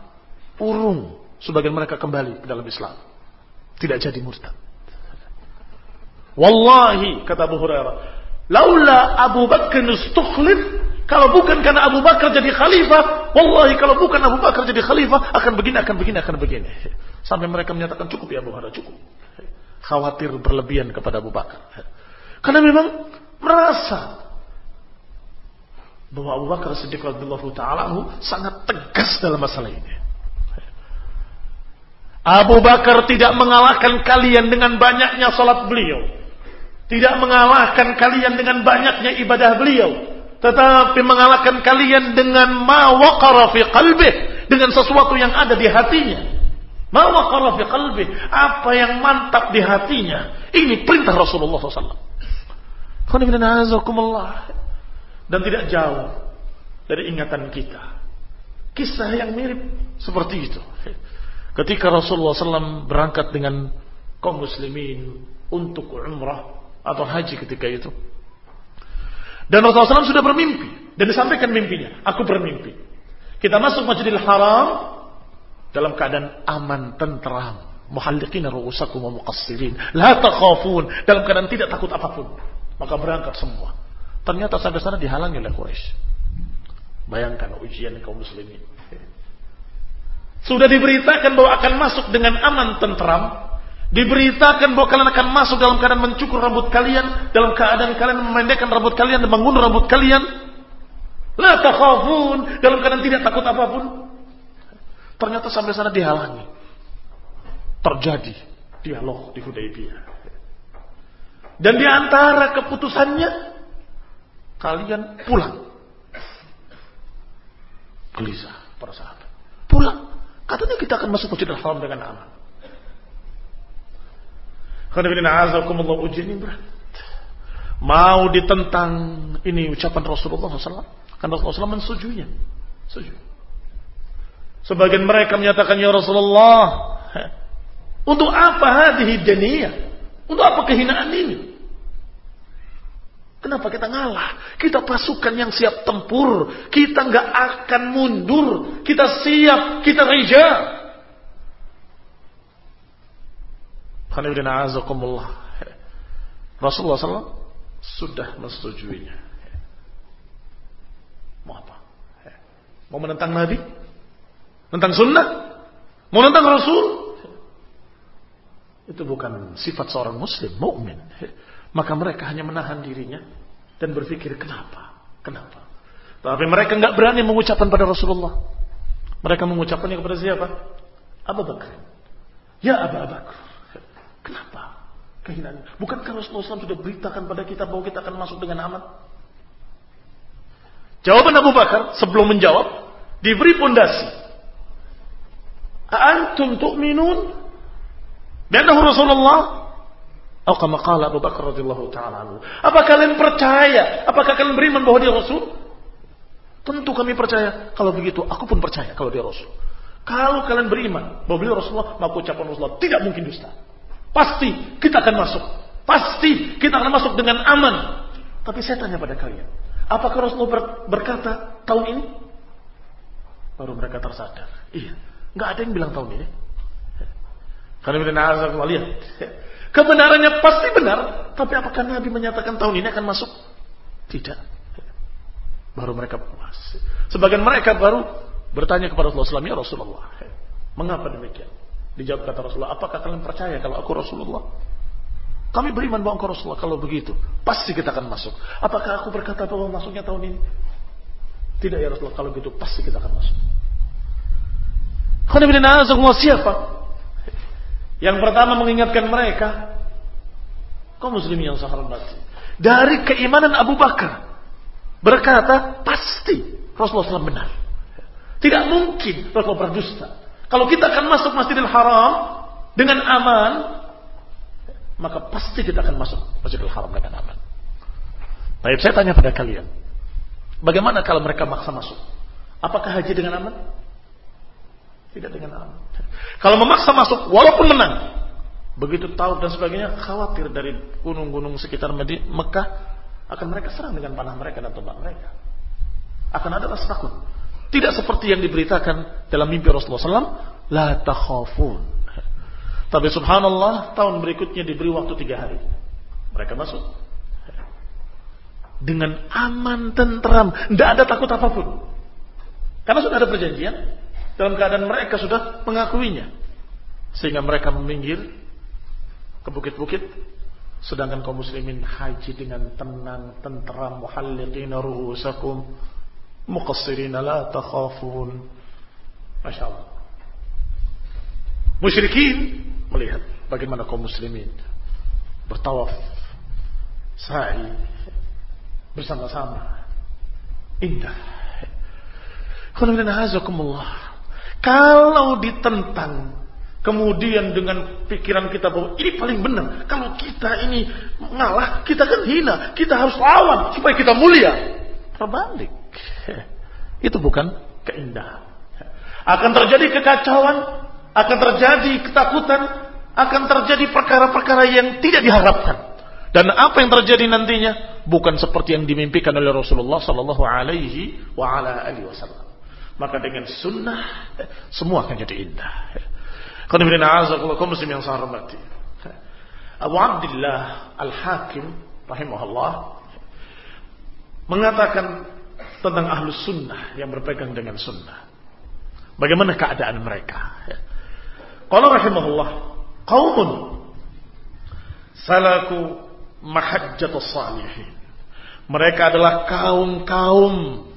urung sebagian mereka kembali ke dalam Islam. Tidak jadi murtad. Wallahi kata Abu Hurairah, laula Abu Bakar istukhlif kalau bukan karena Abu Bakar jadi khalifah, wallahi kalau bukan Abu Bakar jadi khalifah akan begini, akan begini, akan begini. Sampai mereka menyatakan cukup ya Abu Hurairah, cukup. Khawatir berlebihan kepada Abu Bakar. Karena memang merasa bahwa Abu Bakar Siddiq radhiyallahu taala sangat tegas dalam masalah ini. Abu Bakar tidak mengalahkan kalian dengan banyaknya salat beliau. Tidak mengalahkan kalian dengan banyaknya ibadah beliau. Tetapi mengalahkan kalian dengan ma waqara fi qalbih. Dengan sesuatu yang ada di hatinya. Ma waqara fi qalbih. Apa yang mantap di hatinya. Ini perintah Rasulullah SAW dan tidak jauh dari ingatan kita. Kisah yang mirip seperti itu. Ketika Rasulullah SAW berangkat dengan kaum muslimin untuk umrah atau haji ketika itu dan Rasulullah SAW sudah bermimpi. Dan disampaikan mimpinya. Aku bermimpi. Kita masuk Masjidil Haram dalam keadaan aman, tentram. Muhalliqina ru'usakum wa muqassirin. La takhafun. Dalam keadaan tidak takut apa pun. Maka berangkat semua. Ternyata sampai sana dihalangi oleh Quraisy. Bayangkan ujian kaum muslimin. Sudah diberitakan bahwa akan masuk dengan aman tentram, Diberitakan bahwa kalian akan masuk dalam keadaan mencukur rambut kalian, dalam keadaan kalian memendekkan rambut kalian dan mengundur rambut kalian. La takhafun, dalam keadaan tidak takut apa pun. Ternyata sampai sana dihalangi. Terjadi dialog di Hudaybiyah. Dan di antara keputusannya kalian pulang. Gelisah para sahabat. Pulang. Katanya kita akan masuk Masjidil Haram dengan aman. Ujian ini berat. Mau ditentang ini ucapan Rasulullah SAW. Karena Rasulullah SAW mensujuinya. Setuju. Sebagian mereka menyatakan ya Rasulullah. Untuk apa hadhi daniyah? Untuk apa kehinaan ini? Kenapa kita ngalah? Kita pasukan yang siap tempur. Kita nggak akan mundur. Kita siap. Kita rijal. Rasulullah SAW sudah mensetujuinya. Mau apa? Mau menentang Nabi? Tentang sunnah? Mau menentang Rasul? Itu bukan sifat seorang muslim, mukmin. Maka mereka hanya menahan dirinya dan berpikir kenapa? Kenapa? Tapi mereka nggak berani mengucapkan pada Rasulullah. Mereka mengucapkannya kepada siapa? Abu Bakar. Ya Abu Bakar. Kenapa? Kehinaan. Bukankah Rasulullah SAW sudah beritakan pada kita bahwa kita akan masuk dengan aman? Jawaban Abu Bakar sebelum menjawab diberi pondasi. Antum tu'minun bi'annahu Rasulullah atau kama qala Abu Bakar radhiyallahu taala anhu. Apa kalian percaya? Apakah kalian beriman bahwa dia Rasul? Tentu kami percaya. Kalau begitu, aku pun percaya kalau dia Rasul. Kalau kalian beriman bahwa beliau Rasulullah, maka ucapan Rasulullah tidak mungkin dusta. Pasti kita akan masuk. Pasti kita akan masuk dengan aman. Tapi saya tanya pada kalian. Apakah Rasulullah berkata tahun ini? Baru mereka tersadar. Iya. Nggak ada yang bilang tahun ini. Karena lihat. Kebenarannya pasti benar, tapi apakah Nabi menyatakan tahun ini akan masuk? Tidak. Baru mereka puas. Sebagian mereka baru bertanya kepada Rasulullah SAW, ya Rasulullah, mengapa demikian? Dijawab kata Rasulullah, apakah kalian percaya kalau aku Rasulullah? Kami beriman bahwa engkau Rasulullah. Kalau begitu, pasti kita akan masuk. Apakah aku berkata bahwa masuknya tahun ini? Tidak ya Rasulullah. Kalau begitu, pasti kita akan masuk. siapa? Yang pertama mengingatkan mereka, kaum muslimin yang hormati. Dari keimanan Abu Bakar berkata, pasti Rasulullah SAW benar. Tidak mungkin Rasulullah berdusta. Kalau kita akan masuk Masjidil Haram dengan aman, maka pasti kita akan masuk Masjidil Haram dengan aman. Baik, saya tanya pada kalian. Bagaimana kalau mereka maksa masuk? Apakah haji dengan aman? Tidak dengan aman. Kalau memaksa masuk, walaupun menang, begitu tahu dan sebagainya, khawatir dari gunung-gunung sekitar Mekah, akan mereka serang dengan panah mereka dan tombak mereka. Akan ada rasa takut. Tidak seperti yang diberitakan dalam mimpi Rasulullah SAW, la takhafun. Tapi subhanallah, tahun berikutnya diberi waktu tiga hari. Mereka masuk. Dengan aman, tentram, tidak ada takut apa pun. Karena sudah ada perjanjian, dalam keadaan mereka sudah mengakuinya. Sehingga mereka meminggir ke bukit-bukit. Sedangkan kaum muslimin haji dengan tenang, tentram, muhalliqina ruhusakum, muqassirina la takhafun. Masya Allah. Musyrikin melihat bagaimana kaum muslimin bertawaf, sa'i, bersama-sama. Indah. Kalau ditentang Kemudian dengan pikiran kita bahwa ini paling benar. Kalau kita ini ngalah, kita kan hina. Kita harus lawan supaya kita mulia. Terbalik. Itu bukan keindahan. Akan terjadi kekacauan, akan terjadi ketakutan, akan terjadi perkara-perkara yang tidak diharapkan. Dan apa yang terjadi nantinya bukan seperti yang dimimpikan oleh Rasulullah Sallallahu Alaihi Wasallam. Maka dengan sunnah semua akan jadi indah. muslim yang. Abu Abdullah Al-Hakim rahimahullah mengatakan tentang ahlus sunnah yang berpegang dengan sunnah. Bagaimana keadaan mereka? Kalau rahimahullah, qaumun salaku mahajjatus salihin. Mereka adalah kaum-kaum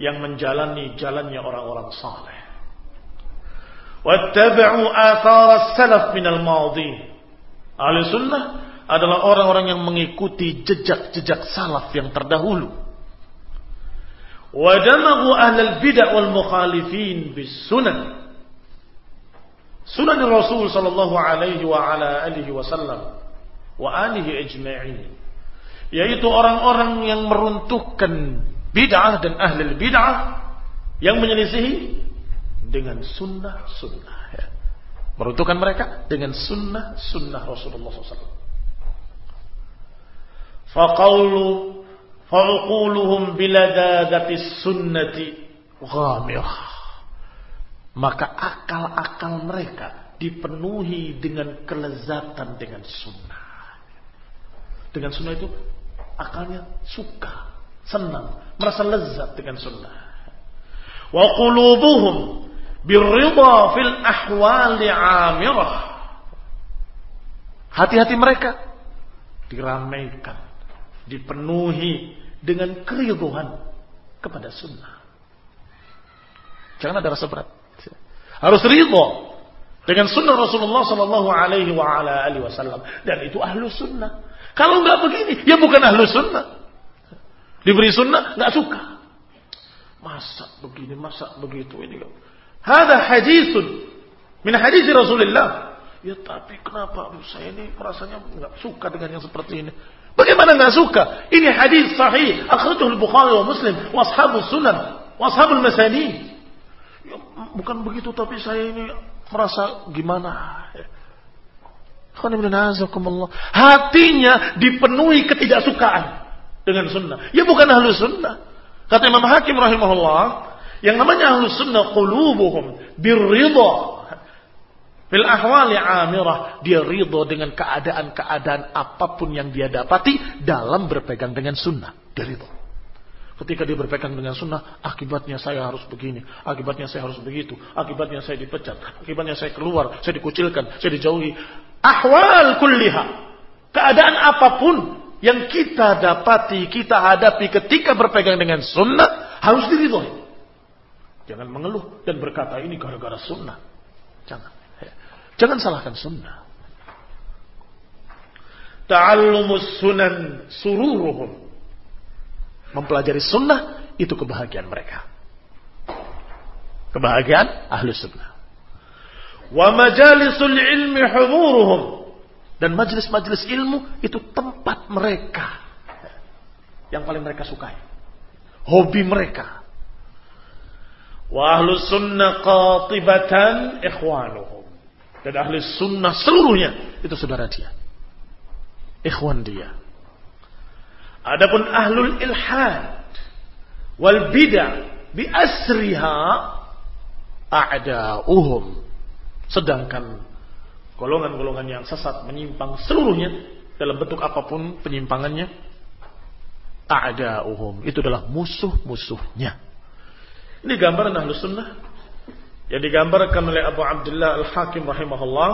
yang menjalani jalannya orang-orang saleh. Wattaba'u athar salaf min al-madhi. Ahli sunnah adalah orang-orang yang mengikuti jejak-jejak salaf yang terdahulu. Wadamagu ahlal bid'ah wal mukhalifin bis sunan. Sunan Rasul sallallahu alaihi wa ala alihi wa alihi. Yaitu orang-orang yang meruntuhkan bid'ah dan ahli bid'ah yang menyelisihi dengan sunnah-sunnah. Ya. Meruntuhkan mereka dengan sunnah-sunnah Rasulullah SAW. Sunnati ghamirah. Maka akal-akal mereka dipenuhi dengan kelezatan dengan sunnah. Dengan sunnah itu akalnya suka senang, merasa lezat dengan sunnah. Wa qulubuhum birridha fil ahwali amirah. Hati-hati mereka diramaikan, dipenuhi dengan keriduhan kepada sunnah. Jangan ada rasa berat. Harus ridho dengan sunnah Rasulullah Sallallahu Alaihi Wasallam dan itu ahlu sunnah. Kalau nggak begini, ya bukan ahlu sunnah. Diberi sunnah, nggak suka. Masa begini, masa begitu ini. Ada hadisun min hadis Rasulullah. Ya tapi kenapa saya ini rasanya nggak suka dengan yang seperti ini. Bagaimana nggak suka? Ini hadis sahih. Akhrajahu Bukhari wa Muslim. Wa sunan. Wa masani. Ya, bukan begitu tapi saya ini merasa gimana. Hatinya dipenuhi ketidaksukaan dengan sunnah. Ya bukan ahlu sunnah. Kata Imam Hakim rahimahullah, yang namanya ahlu sunnah qulubuhum birridha Fil ahwali amirah. Dia ridho dengan keadaan-keadaan apa pun yang dia dapati dalam berpegang dengan sunnah. Dia ridho. Ketika dia berpegang dengan sunnah, akibatnya saya harus begini, akibatnya saya harus begitu, akibatnya saya dipecat, akibatnya saya keluar, saya dikucilkan, saya dijauhi. Ahwal kulliha. Keadaan apa pun yang kita dapati, kita hadapi ketika berpegang dengan sunnah, harus diridhoi. Jangan mengeluh dan berkata ini gara-gara sunnah. Jangan. Jangan salahkan sunnah. Ta'allumus sunan sururuhum. Mempelajari sunnah itu kebahagiaan mereka. Kebahagiaan ahlu sunnah. Wa majalisul ilmi humuruhum. Dan majlis-majlis ilmu itu tempat mereka. Yang paling mereka sukai. Hobi mereka. Wa ahlu sunnah qatibatan ikhwanuhum dan ahli sunnah seluruhnya itu saudara dia. Ikhwan dia. Adapun ahlul ilhad wal bid'ah bi asriha a'da'uhum. Sedangkan golongan-golongan yang sesat menyimpang seluruhnya dalam bentuk apa pun penyimpangannya a'da'uhum. Itu adalah musuh-musuhnya. Ini gambaran ahlu sunnah yang digambarkan oleh Abu Abdullah Al-Hakim rahimahullah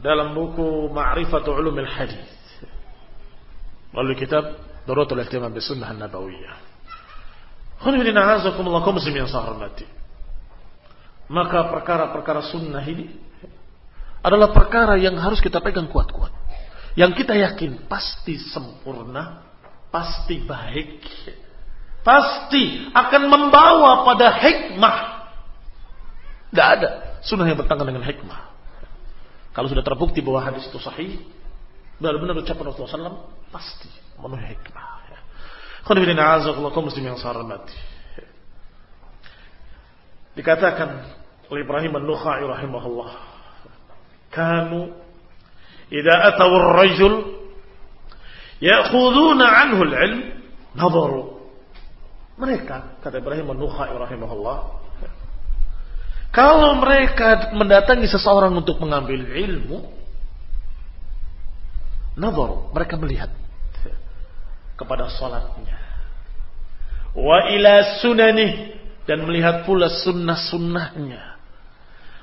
dalam buku Ma'rifatul Ulumil Hadis. Melalui kitab Daratul Ihtimam bi Sunnah Nabawiyah. Khonibina azakumullah kaum muslimin. Maka perkara-perkara sunnah ini adalah perkara yang harus kita pegang kuat-kuat. Yang kita yakin pasti sempurna, pasti baik, pasti akan membawa pada hikmah tidak ada sunnah yang bertentangan dengan hikmah. Kalau sudah terbukti bahwa hadis itu sahih, benar-benar ucapan Rasulullah SAW pasti memenuhi hikmah. Khonibina azakullah kaum muslim yang mati. Dikatakan oleh Ibrahim An-Nukhai rahimahullah. Kanu idza ataw ar-rajul ya'khuduna 'anhu al-'ilm nadaru. Mereka kata Ibrahim An-Nukhai rahimahullah kalau mereka mendatangi seseorang untuk mengambil ilmu, nazar, mereka melihat kepada salatnya. Wa ila sunani dan melihat pula sunnah-sunnahnya.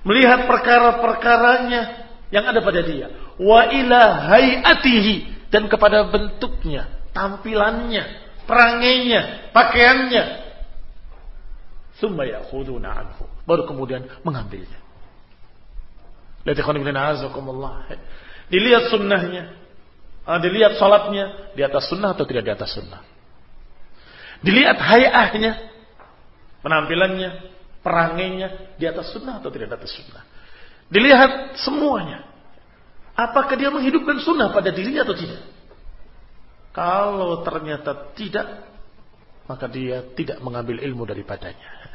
Melihat perkara-perkaranya yang ada pada dia. Wa ila hayatihi dan kepada bentuknya, tampilannya, perangainya, pakaiannya. Summa ya'khuduna anhu baru kemudian mengambilnya. Dilihat sunnahnya, ah, dilihat salatnya di atas sunnah atau tidak di atas sunnah. Dilihat hayahnya, penampilannya, perangainya di atas sunnah atau tidak di atas sunnah. Dilihat semuanya. Apakah dia menghidupkan sunnah pada dirinya atau tidak? Kalau ternyata tidak, maka dia tidak mengambil ilmu daripadanya.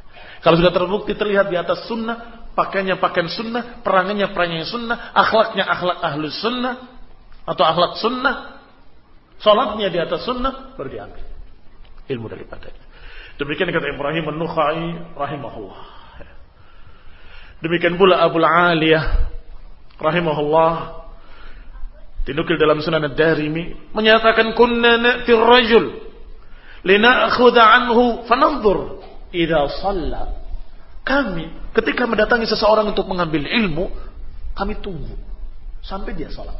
Kalau sudah terbukti terlihat di atas sunnah, pakainya pakaian sunnah, perangannya perangan sunnah, akhlaknya akhlak ahlu sunnah, atau akhlak sunnah, sholatnya di atas sunnah, baru diambil ilmu daripadanya. Demikian kata Ibrahim An-Nukhai rahimahullah. Demikian pula Abu Aliyah rahimahullah dinukil dalam Sunan Ad-Darimi menyatakan kunna na'ti rajul lina'khudha anhu idza shalla. Kami ketika mendatangi seseorang untuk mengambil ilmu kami tunggu sampai dia salat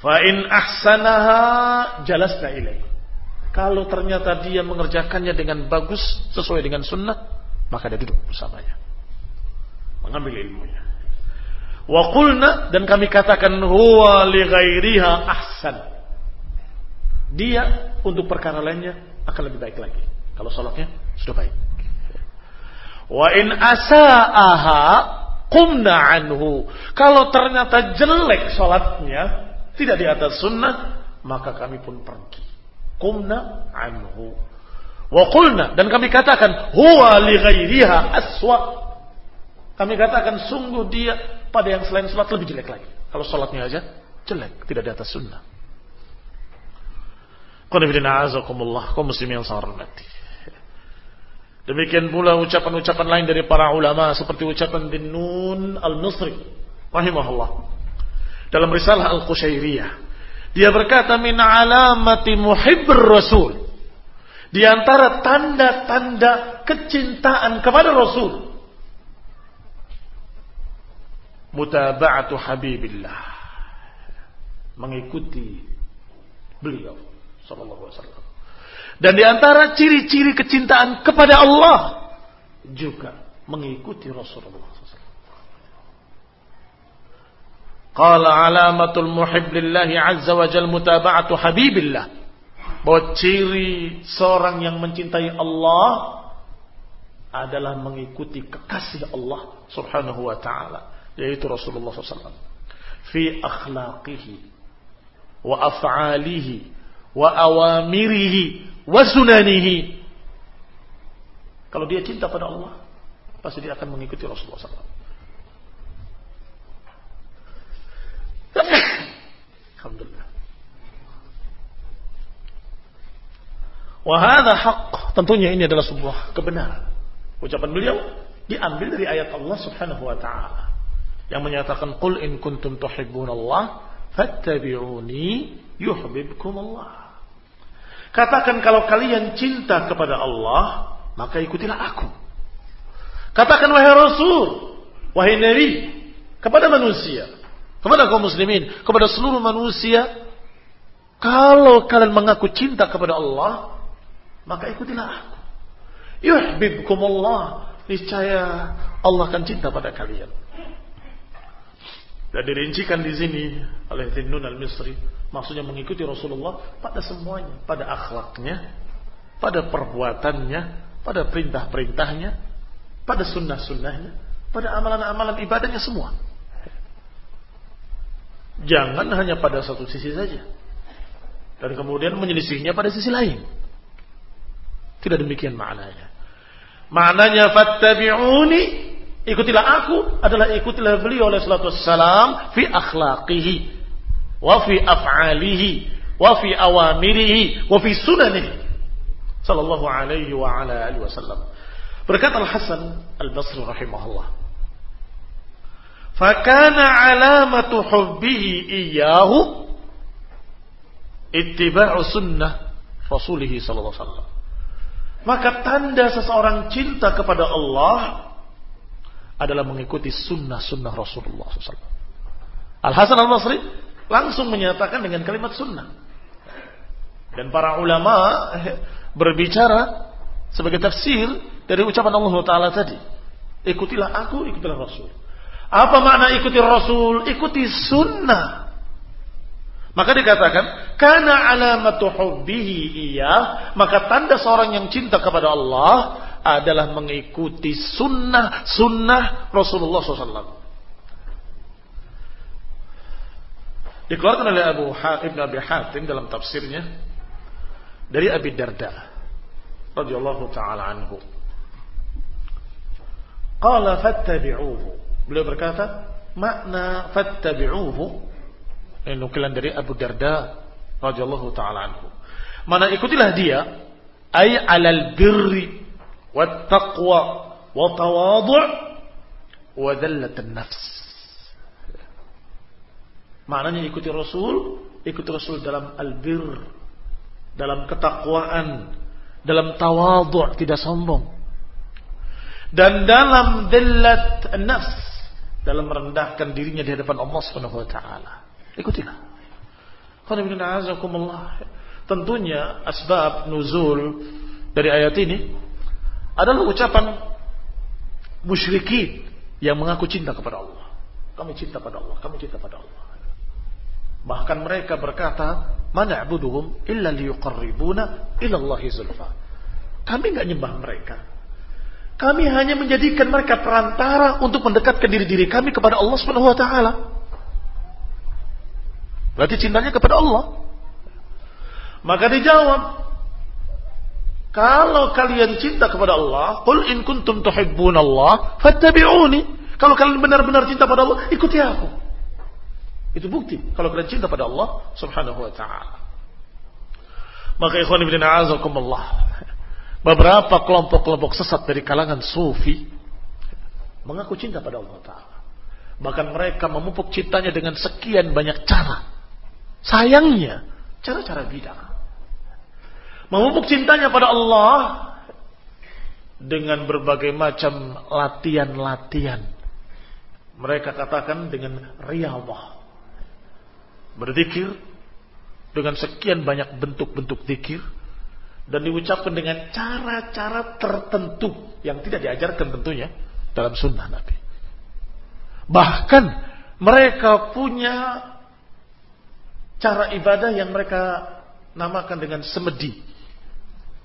fa in ahsanaha jalasna ilai kalau ternyata dia mengerjakannya dengan bagus sesuai dengan sunnah maka dia duduk bersamanya. Mengambil ilmunya. Wa qulna dan kami katakan huwa li ahsan. Dia untuk perkara lainnya akan lebih baik lagi kalau sholatnya sudah baik. Wa in asa'aha qumna anhu. Kalau ternyata jelek sholatnya, tidak di atas sunnah, maka kami pun pergi. Qumna anhu. Wa qulna dan kami katakan huwa li ghairiha aswa. Kami katakan sungguh dia pada yang selain sholat lebih jelek lagi. Kalau sholatnya aja jelek, tidak di atas sunnah. Qul muslim yang sangat Demikian pula ucapan-ucapan lain dari para ulama seperti ucapan Dinnun Al-Nusri rahimahullah dalam risalah Al-Qushairiyah. Dia berkata min alamati muhibbir rasul. Di antara tanda-tanda kecintaan kepada Rasul. Mutaba'atu Habibillah. Mengikuti beliau sallallahu alaihi wasallam. Dan di antara ciri-ciri kecintaan kepada Allah juga mengikuti Rasulullah Qala alamatul muhib lillahi azza wa jal mutaba'atu habibillah. Bahwa ciri seorang yang mencintai Allah adalah mengikuti kekasih Allah subhanahu wa ta'ala. Yaitu Rasulullah SAW. Fi akhlaqihi. Wa af'alihi. Wa awamirihi. Wa sunanihi. Kalau dia cinta pada Allah. Pasti dia akan mengikuti Rasulullah SAW. Alhamdulillah. Wahada hak. Tentunya ini adalah sebuah kebenaran. Ucapan beliau diambil dari ayat Allah subhanahu wa ta'ala. Yang menyatakan, Qul in kuntum tuhibbun Allah, fattabi'uni yuhibbukum Allah. Katakan kalau kalian cinta kepada Allah, maka ikutilah aku. Katakan wahai Rasul, wahai Nabi, kepada manusia kepada kaum muslimin, kepada seluruh manusia, kalau kalian mengaku cinta kepada Allah, maka ikutilah aku. Yuhibbukum Allah, niscaya Allah akan cinta pada kalian. Dan dirincikan di sini oleh Zinnun al-Misri, maksudnya mengikuti Rasulullah pada semuanya, pada akhlaknya, pada perbuatannya, pada perintah-perintahnya, pada sunnah-sunnahnya, pada amalan-amalan ibadahnya semua. Jangan hanya pada satu sisi saja. Dan kemudian menyelisihinya pada sisi lain. Tidak demikian maknanya. Maknanya fattabi'uni ikutilah aku adalah ikutilah beliau oleh salatu wassalam fi akhlaqihi wa fi af'alihi wa fi awamirihi wa fi sunanihi sallallahu alaihi wa ala alihi wasallam. Berkata Al-Hasan Al-Basri rahimahullah Fakana alamatu hubbihi iyyahu ittiba'u sunnah Rasulih sallallahu alaihi wasallam. Maka tanda seseorang cinta kepada Allah adalah mengikuti sunnah-sunnah Rasulullah SAW. Al Hasan Al Basri langsung menyatakan dengan kalimat sunnah. Dan para ulama berbicara sebagai tafsir dari ucapan Allah Taala tadi. Ikutilah aku, ikutilah Rasul. Apa makna ikuti Rasul? Ikuti sunnah. Maka dikatakan, karena alamatu hubbihi iya, maka tanda seorang yang cinta kepada Allah adalah mengikuti sunnah sunnah Rasulullah SAW. Dikeluarkan oleh Abu Ibn Abi Hatim dalam tafsirnya dari Abi Darda radhiyallahu taala anhu. Qala fattabi'uhu Beliau berkata, makna fattabi'uhu ini nukilan dari Abu Darda radhiyallahu taala anhu. Mana ikutilah dia ay alal birri taqwa wa tawadhu' wa an nafs. Maknanya ikuti Rasul, ikuti Rasul dalam albir, dalam ketakwaan, dalam tawadhu' tidak sombong. Dan dalam dillat nafs, dalam merendahkan dirinya di hadapan Allah Subhanahu wa taala. Ikutilah. Tentunya asbab nuzul dari ayat ini adalah ucapan musyrikin yang mengaku cinta kepada Allah. Kami cinta pada Allah, kami cinta pada Allah. Bahkan mereka berkata, "Mana abuduhum illa liyuqarribuna ila Allah zulfa." Kami enggak nyembah mereka kami hanya menjadikan mereka perantara untuk mendekatkan diri-diri kami kepada Allah Subhanahu wa taala. Berarti cintanya kepada Allah. Maka dijawab, kalau kalian cinta kepada Allah, qul in kuntum tuhibbun Allah, fattabi'uni. Kalau kalian benar-benar cinta pada Allah, ikuti aku. Itu bukti kalau kalian cinta pada Allah Subhanahu wa taala. Maka ikhwan ibn a'azakumullah. beberapa kelompok-kelompok sesat dari kalangan sufi mengaku cinta pada Allah Ta'ala. Bahkan mereka memupuk cintanya dengan sekian banyak cara. Sayangnya, cara-cara bid'ah. Memupuk cintanya pada Allah dengan berbagai macam latihan-latihan. Mereka katakan dengan riyadhah. Berzikir dengan sekian banyak bentuk-bentuk zikir dan diucapkan dengan cara-cara tertentu yang tidak diajarkan tentunya dalam sunnah Nabi. Bahkan mereka punya cara ibadah yang mereka namakan dengan semedi.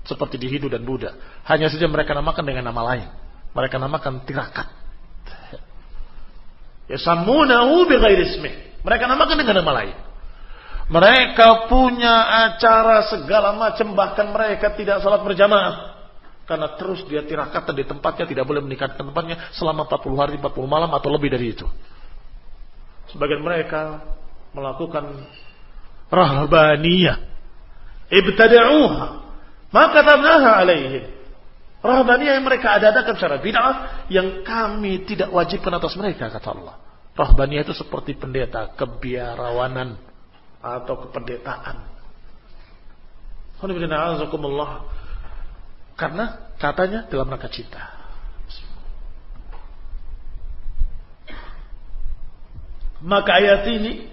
Seperti di Hindu dan Buddha. Hanya saja mereka namakan dengan nama lain. Mereka namakan tirakat. Yasamunahu bighairi ismih. Mereka namakan dengan nama lain. Mereka punya acara segala macam bahkan mereka tidak salat berjamaah. Karena terus dia tirakatan di tempatnya tidak boleh meningkatkan tempatnya selama 40 hari 40 malam atau lebih dari itu. Sebagian mereka melakukan rahbaniyah. Ibtada'uha. Maka tabnaha alaihim. Rahbaniyah yang mereka ada-adakan secara bid'ah yang kami tidak wajibkan atas mereka kata Allah. Rahbaniyah itu seperti pendeta, kebiarawanan atau kependetaan. Karena katanya dalam rangka cinta. Maka ayat ini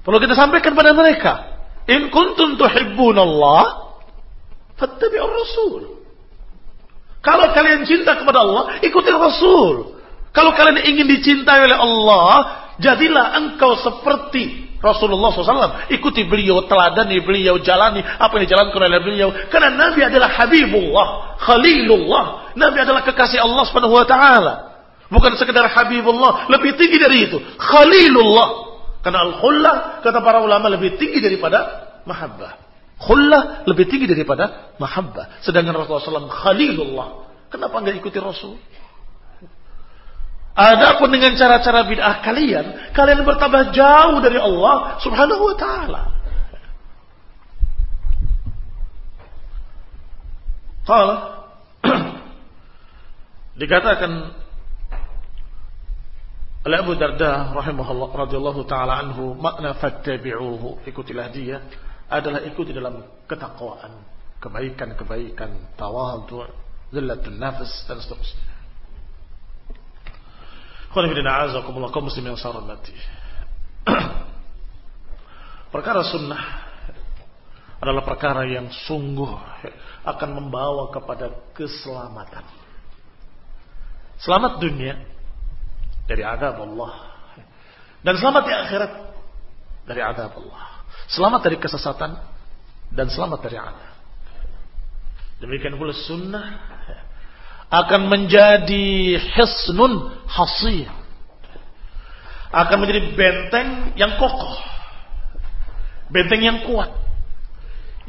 perlu kita sampaikan pada mereka. In kuntum tuhibbunallah fattabi'ur rasul. Kalau kalian cinta kepada Allah, ikuti Rasul. Kalau kalian ingin dicintai oleh Allah, jadilah engkau seperti Rasulullah SAW ikuti beliau, teladani beliau, jalani apa yang dijalankan oleh beliau. Karena Nabi adalah Habibullah, Khalilullah. Nabi adalah kekasih Allah Subhanahu Wa Taala. Bukan sekedar Habibullah, lebih tinggi dari itu. Khalilullah. Karena al-khullah kata para ulama lebih tinggi daripada mahabbah. Khullah lebih tinggi daripada mahabbah. Sedangkan Rasulullah SAW Khalilullah. Kenapa nggak ikuti Rasul? Adapun dengan cara-cara bid'ah kalian, kalian bertambah jauh dari Allah Subhanahu wa taala. Qala dikatakan oleh Abu Darda rahimahullah radhiyallahu taala anhu makna fattabi'uhu ikutilah dia adalah ikuti dalam ketakwaan kebaikan-kebaikan tawadhu zillatun nafs dan seterusnya kaum muslim yang saya hormati. Perkara sunnah adalah perkara yang sungguh akan membawa kepada keselamatan. Selamat dunia dari adab Allah. Dan selamat di akhirat dari adab Allah. Selamat dari kesesatan dan selamat dari adab. Demikian pula sunnah akan menjadi hisnun hasir. Akan menjadi benteng yang kokoh. Benteng yang kuat.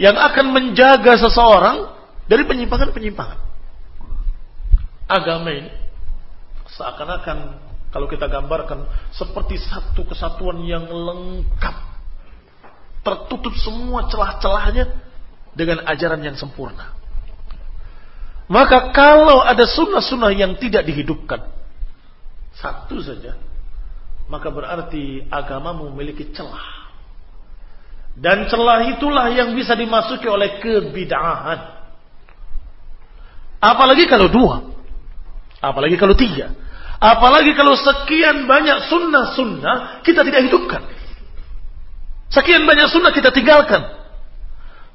Yang akan menjaga seseorang dari penyimpangan-penyimpangan. Agama ini seakan-akan kalau kita gambarkan seperti satu kesatuan yang lengkap. Tertutup semua celah-celahnya dengan ajaran yang sempurna. Maka kalau ada sunnah-sunnah yang tidak dihidupkan, satu saja, maka berarti agama memiliki celah. Dan celah itulah yang bisa dimasuki oleh kebid'ahan. Apalagi kalau dua. Apalagi kalau tiga. Apalagi kalau sekian banyak sunnah-sunnah kita tidak hidupkan. Sekian banyak sunnah kita tinggalkan.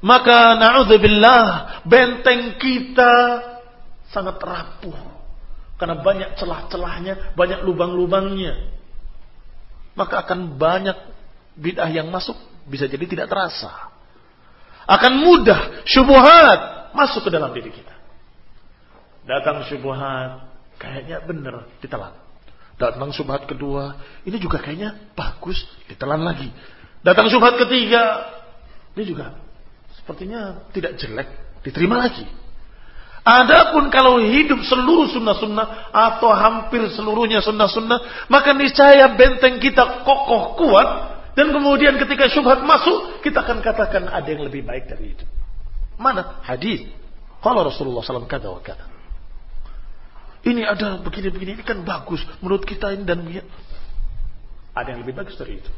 Maka na'udzubillah benteng kita sangat rapuh. Karena banyak celah-celahnya, banyak lubang-lubangnya. Maka akan banyak bid'ah yang masuk bisa jadi tidak terasa. Akan mudah syubhat masuk ke dalam diri kita. Datang syubhat, kayaknya benar, ditelan. Datang syubhat kedua, ini juga kayaknya bagus, ditelan lagi. Datang syubhat ketiga, ini juga sepertinya tidak jelek, diterima lagi. Adapun kalau hidup seluruh sunnah-sunnah atau hampir seluruhnya sunnah-sunnah, maka niscaya benteng kita kokoh kuat dan kemudian ketika syubhat masuk, kita akan katakan ada yang lebih baik dari itu. Mana? Hadis. Kalau Rasulullah SAW kata wa kata. Ini ada begini-begini, ini kan bagus. Menurut kita ini dan ada yang lebih bagus dari itu.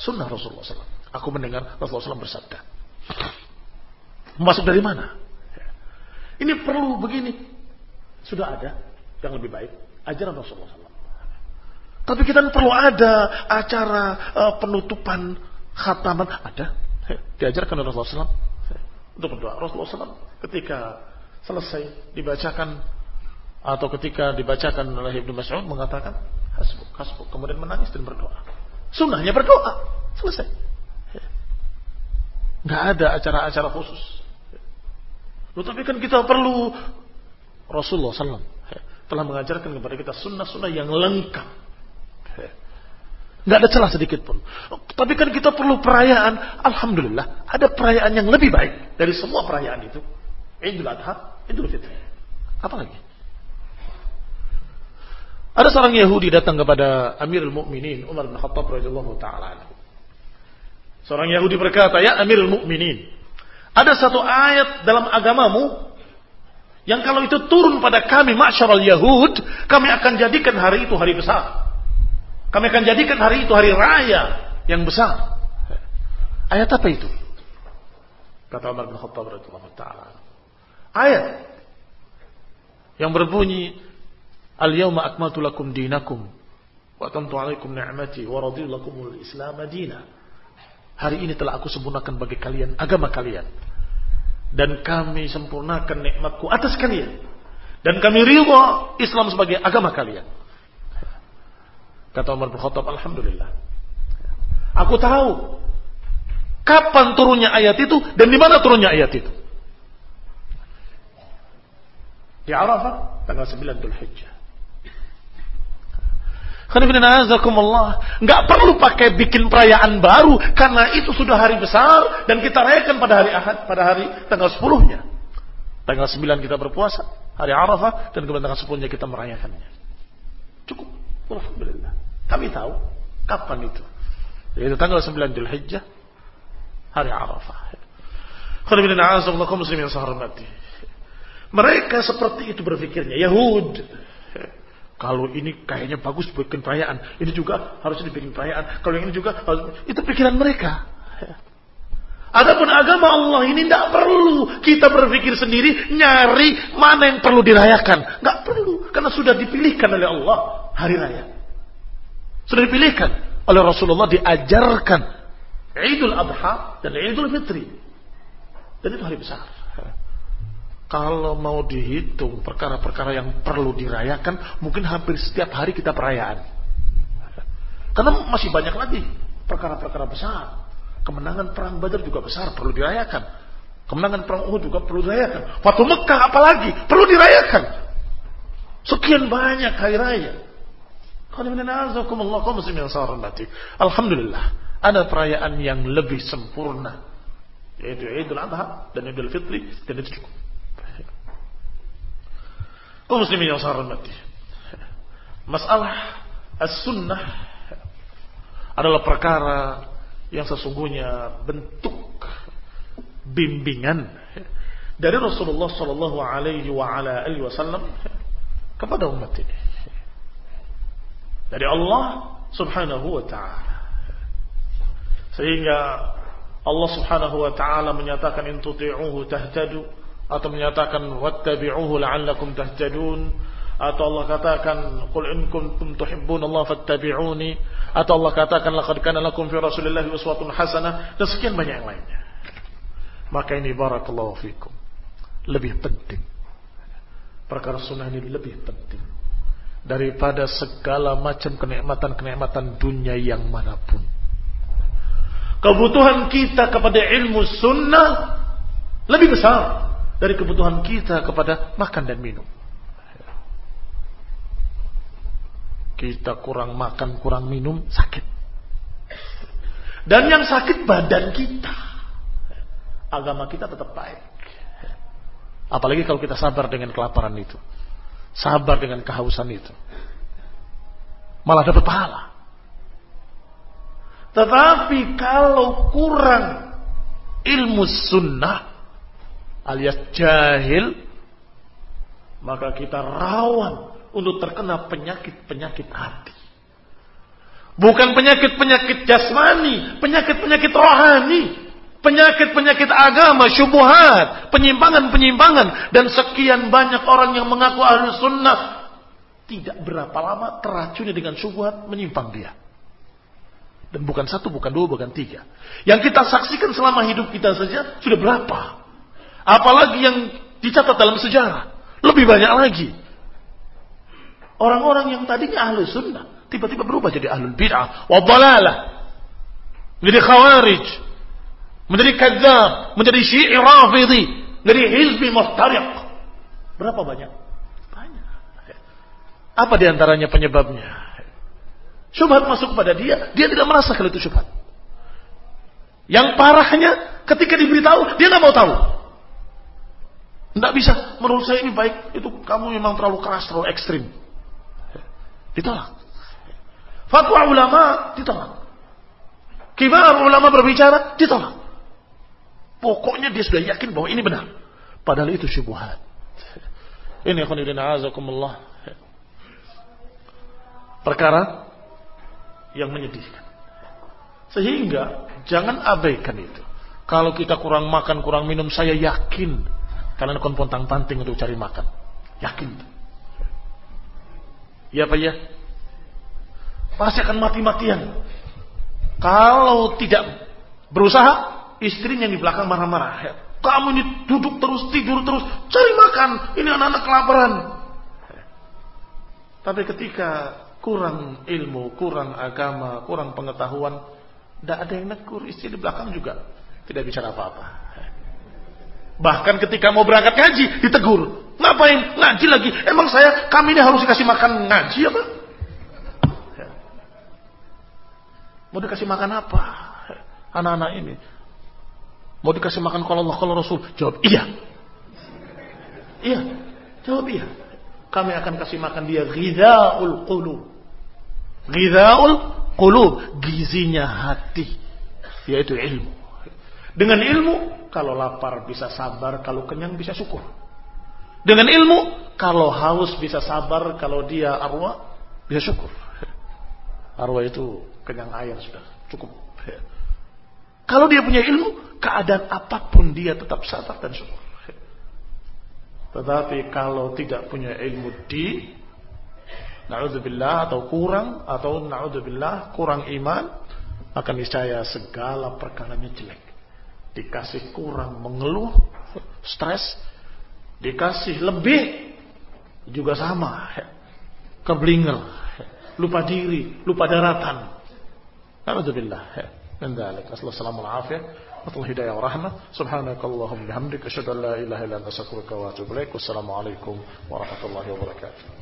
Sunnah Rasulullah SAW. Aku mendengar Rasulullah SAW bersabda. Masuk dari mana? Ini perlu begini. Sudah ada yang lebih baik. Ajaran Rasulullah SAW. Tapi kita perlu ada acara uh, penutupan khataman. Ada. Diajarkan oleh Rasulullah SAW. Untuk berdoa. Rasulullah SAW ketika selesai dibacakan atau ketika dibacakan oleh Ibnu Mas'ud mengatakan hasbuk, hasbuk. Kemudian menangis dan berdoa. Sunnahnya berdoa. Selesai. Nggak ada acara-acara khusus. Loh, tapi kan kita perlu Rasulullah SAW telah mengajarkan kepada kita sunnah-sunnah yang lengkap. Nggak ada celah sedikit pun. Tapi kan kita perlu perayaan. Alhamdulillah, ada perayaan yang lebih baik dari semua perayaan itu. Idul Adha, Idul Fitri. Apa lagi? Ada seorang Yahudi datang kepada Amirul Mukminin Umar bin Khattab radhiyallahu taala Seorang Yahudi berkata, "Ya Amirul Mukminin, ada satu ayat dalam agamamu yang kalau itu turun pada kami masyarakat Yahud, kami akan jadikan hari itu hari besar. Kami akan jadikan hari itu hari raya yang besar." Ayat apa itu? Kata Umar bin Khattab radhiyallahu taala. Ayat yang berbunyi Al-yawma akmaltu lakum dinakum wa atamtu alaikum ni'mati wa raditu lakumul Islam dina. Hari ini telah aku sempurnakan bagi kalian agama kalian dan kami sempurnakan nikmatku atas kalian dan kami ridha Islam sebagai agama kalian. Kata Umar bin Khattab, Alhamdulillah. Aku tahu kapan turunnya ayat itu dan di mana turunnya ayat itu. Di Arafah tanggal 9 Dhul Hijjah. Nggak perlu pakai bikin perayaan baru karena itu sudah hari besar dan kita rayakan pada hari Ahad, pada hari tanggal 10-nya. Tanggal 9 kita berpuasa, hari Arafah dan kemudian tanggal 10-nya kita merayakannya. Cukup. Alhamdulillah. Kami tahu kapan itu. Yaitu tanggal 9 Dhul Hijjah, hari Arafah. Mereka seperti itu berpikirnya. Yahud kalau ini kayaknya bagus bikin perayaan, ini juga harus dibikin perayaan. Kalau ini juga itu pikiran mereka. Adapun agama Allah ini tidak perlu kita berpikir sendiri nyari mana yang perlu dirayakan. Nggak perlu karena sudah dipilihkan oleh Allah hari raya. Sudah dipilihkan oleh Rasulullah diajarkan Idul Adha dan Idul Fitri. Dan itu hari besar. Kalau mau dihitung perkara-perkara yang perlu dirayakan, mungkin hampir setiap hari kita perayaan. Karena masih banyak lagi perkara-perkara besar. Kemenangan perang Badar juga besar, perlu dirayakan. Kemenangan perang Uhud juga perlu dirayakan. Waktu Mekah apalagi perlu dirayakan. Sekian banyak hari raya. Alhamdulillah ada perayaan yang lebih sempurna yaitu Idul Adha dan Idul Fitri dan itu cukup. Kau muslimin yang saya hormati. Masalah as-sunnah adalah perkara yang sesungguhnya bentuk bimbingan dari Rasulullah Sallallahu Alaihi Wasallam kepada umat ini. Dari Allah Subhanahu Wa Taala. Sehingga Allah Subhanahu Wa Taala menyatakan in tuti'uhu tahtadu atau menyatakan wattabi'uhu la'allakum tahtadun. Atau Allah katakan qul in kuntum Allah fattabi'uni. Atau Allah katakan laqad kana lakum fi rasulillahi uswatun hasanah. Dan sekian banyak yang lainnya. Maka ini barakallahu fikum. Lebih penting. Perkara sunnah ini lebih penting. Daripada segala macam kenikmatan-kenikmatan dunia yang mana pun. Kebutuhan kita kepada ilmu sunnah lebih besar dari kebutuhan kita kepada makan dan minum. Kita kurang makan, kurang minum, sakit. Dan yang sakit badan kita. Agama kita tetap baik. Apalagi kalau kita sabar dengan kelaparan itu. Sabar dengan kehausan itu. Malah dapat pahala. Tetapi kalau kurang ilmu sunnah, alias jahil, maka kita rawan untuk terkena penyakit-penyakit hati. Bukan penyakit-penyakit jasmani, penyakit-penyakit rohani, penyakit-penyakit agama, syubuhat, penyimpangan-penyimpangan, dan sekian banyak orang yang mengaku ahli sunnah tidak berapa lama teracuni dengan syubuhat menyimpang dia. Dan bukan satu, bukan dua, bukan tiga. Yang kita saksikan selama hidup kita saja sudah berapa? Apalagi yang dicatat dalam sejarah. Lebih banyak lagi. Orang-orang yang tadinya ahli sunnah. Tiba-tiba berubah jadi ahli bid'ah. Wadalalah. Menjadi khawarij. Menjadi kadzab. Menjadi syi'i rafidhi. Menjadi hizbi muhtariq. Berapa banyak? Banyak. Apa di antaranya penyebabnya? Syubhat masuk kepada dia, dia tidak merasa kalau itu syubhat. Yang parahnya, ketika diberitahu, dia nggak mau tahu. Tidak bisa, menurut saya ini baik, itu kamu memang terlalu keras, terlalu ekstrim. Ditolak. Fatwa ulama ditolak. Kibar ulama berbicara ditolak. Pokoknya dia sudah yakin bahwa ini benar. Padahal itu syubhat. Ini akhwanilina azakumullah. Perkara yang menyedihkan. Sehingga jangan abaikan itu. Kalau kita kurang makan, kurang minum, saya yakin kalian akan pontang panting untuk cari makan. Yakin. Ya Pak ya? Pasti akan mati-matian. Kalau tidak berusaha, istrinya di belakang marah-marah. Kamu ini duduk terus, tidur terus, cari makan. Ini anak-anak kelaparan. Tapi ketika kurang ilmu, kurang agama, kurang pengetahuan, tidak ada yang negur. Istri di belakang juga tidak bicara apa-apa. Bahkan ketika mau berangkat ngaji, ditegur. Ngapain? Ngaji lagi. Emang saya, kami ini harus dikasih makan ngaji apa? Mau dikasih makan apa? Anak-anak ini. Mau dikasih makan kalau Allah, kalau Rasul? Jawab iya. Iya. Jawab iya. Kami akan kasih makan dia ghidaul qulub. Ghidaul qulub, gizinya hati, yaitu ilmu. Dengan ilmu, kalau lapar bisa sabar, kalau kenyang bisa syukur. Dengan ilmu, kalau haus bisa sabar, kalau dia arwah bisa syukur. Arwah itu kenyang air sudah cukup. Kalau dia punya ilmu, keadaan apa pun dia tetap sabar dan syukur. Tetapi kalau tidak punya ilmu di Na'udzubillah atau kurang atau na'udzubillah kurang iman akan niscaya segala perkaranya jelek Dikasih kurang mengeluh, stres, dikasih lebih juga sama. Keblinger, lupa diri, lupa daratan. Na'udzubillah. من ذلك أسأل الله السلامة والعافية وطل الهداية ورحمة سبحانك اللهم بحمدك أشهد أن لا إله إلا أنت أستغفرك وأتوب إليك والسلام عليكم ورحمة الله وبركاته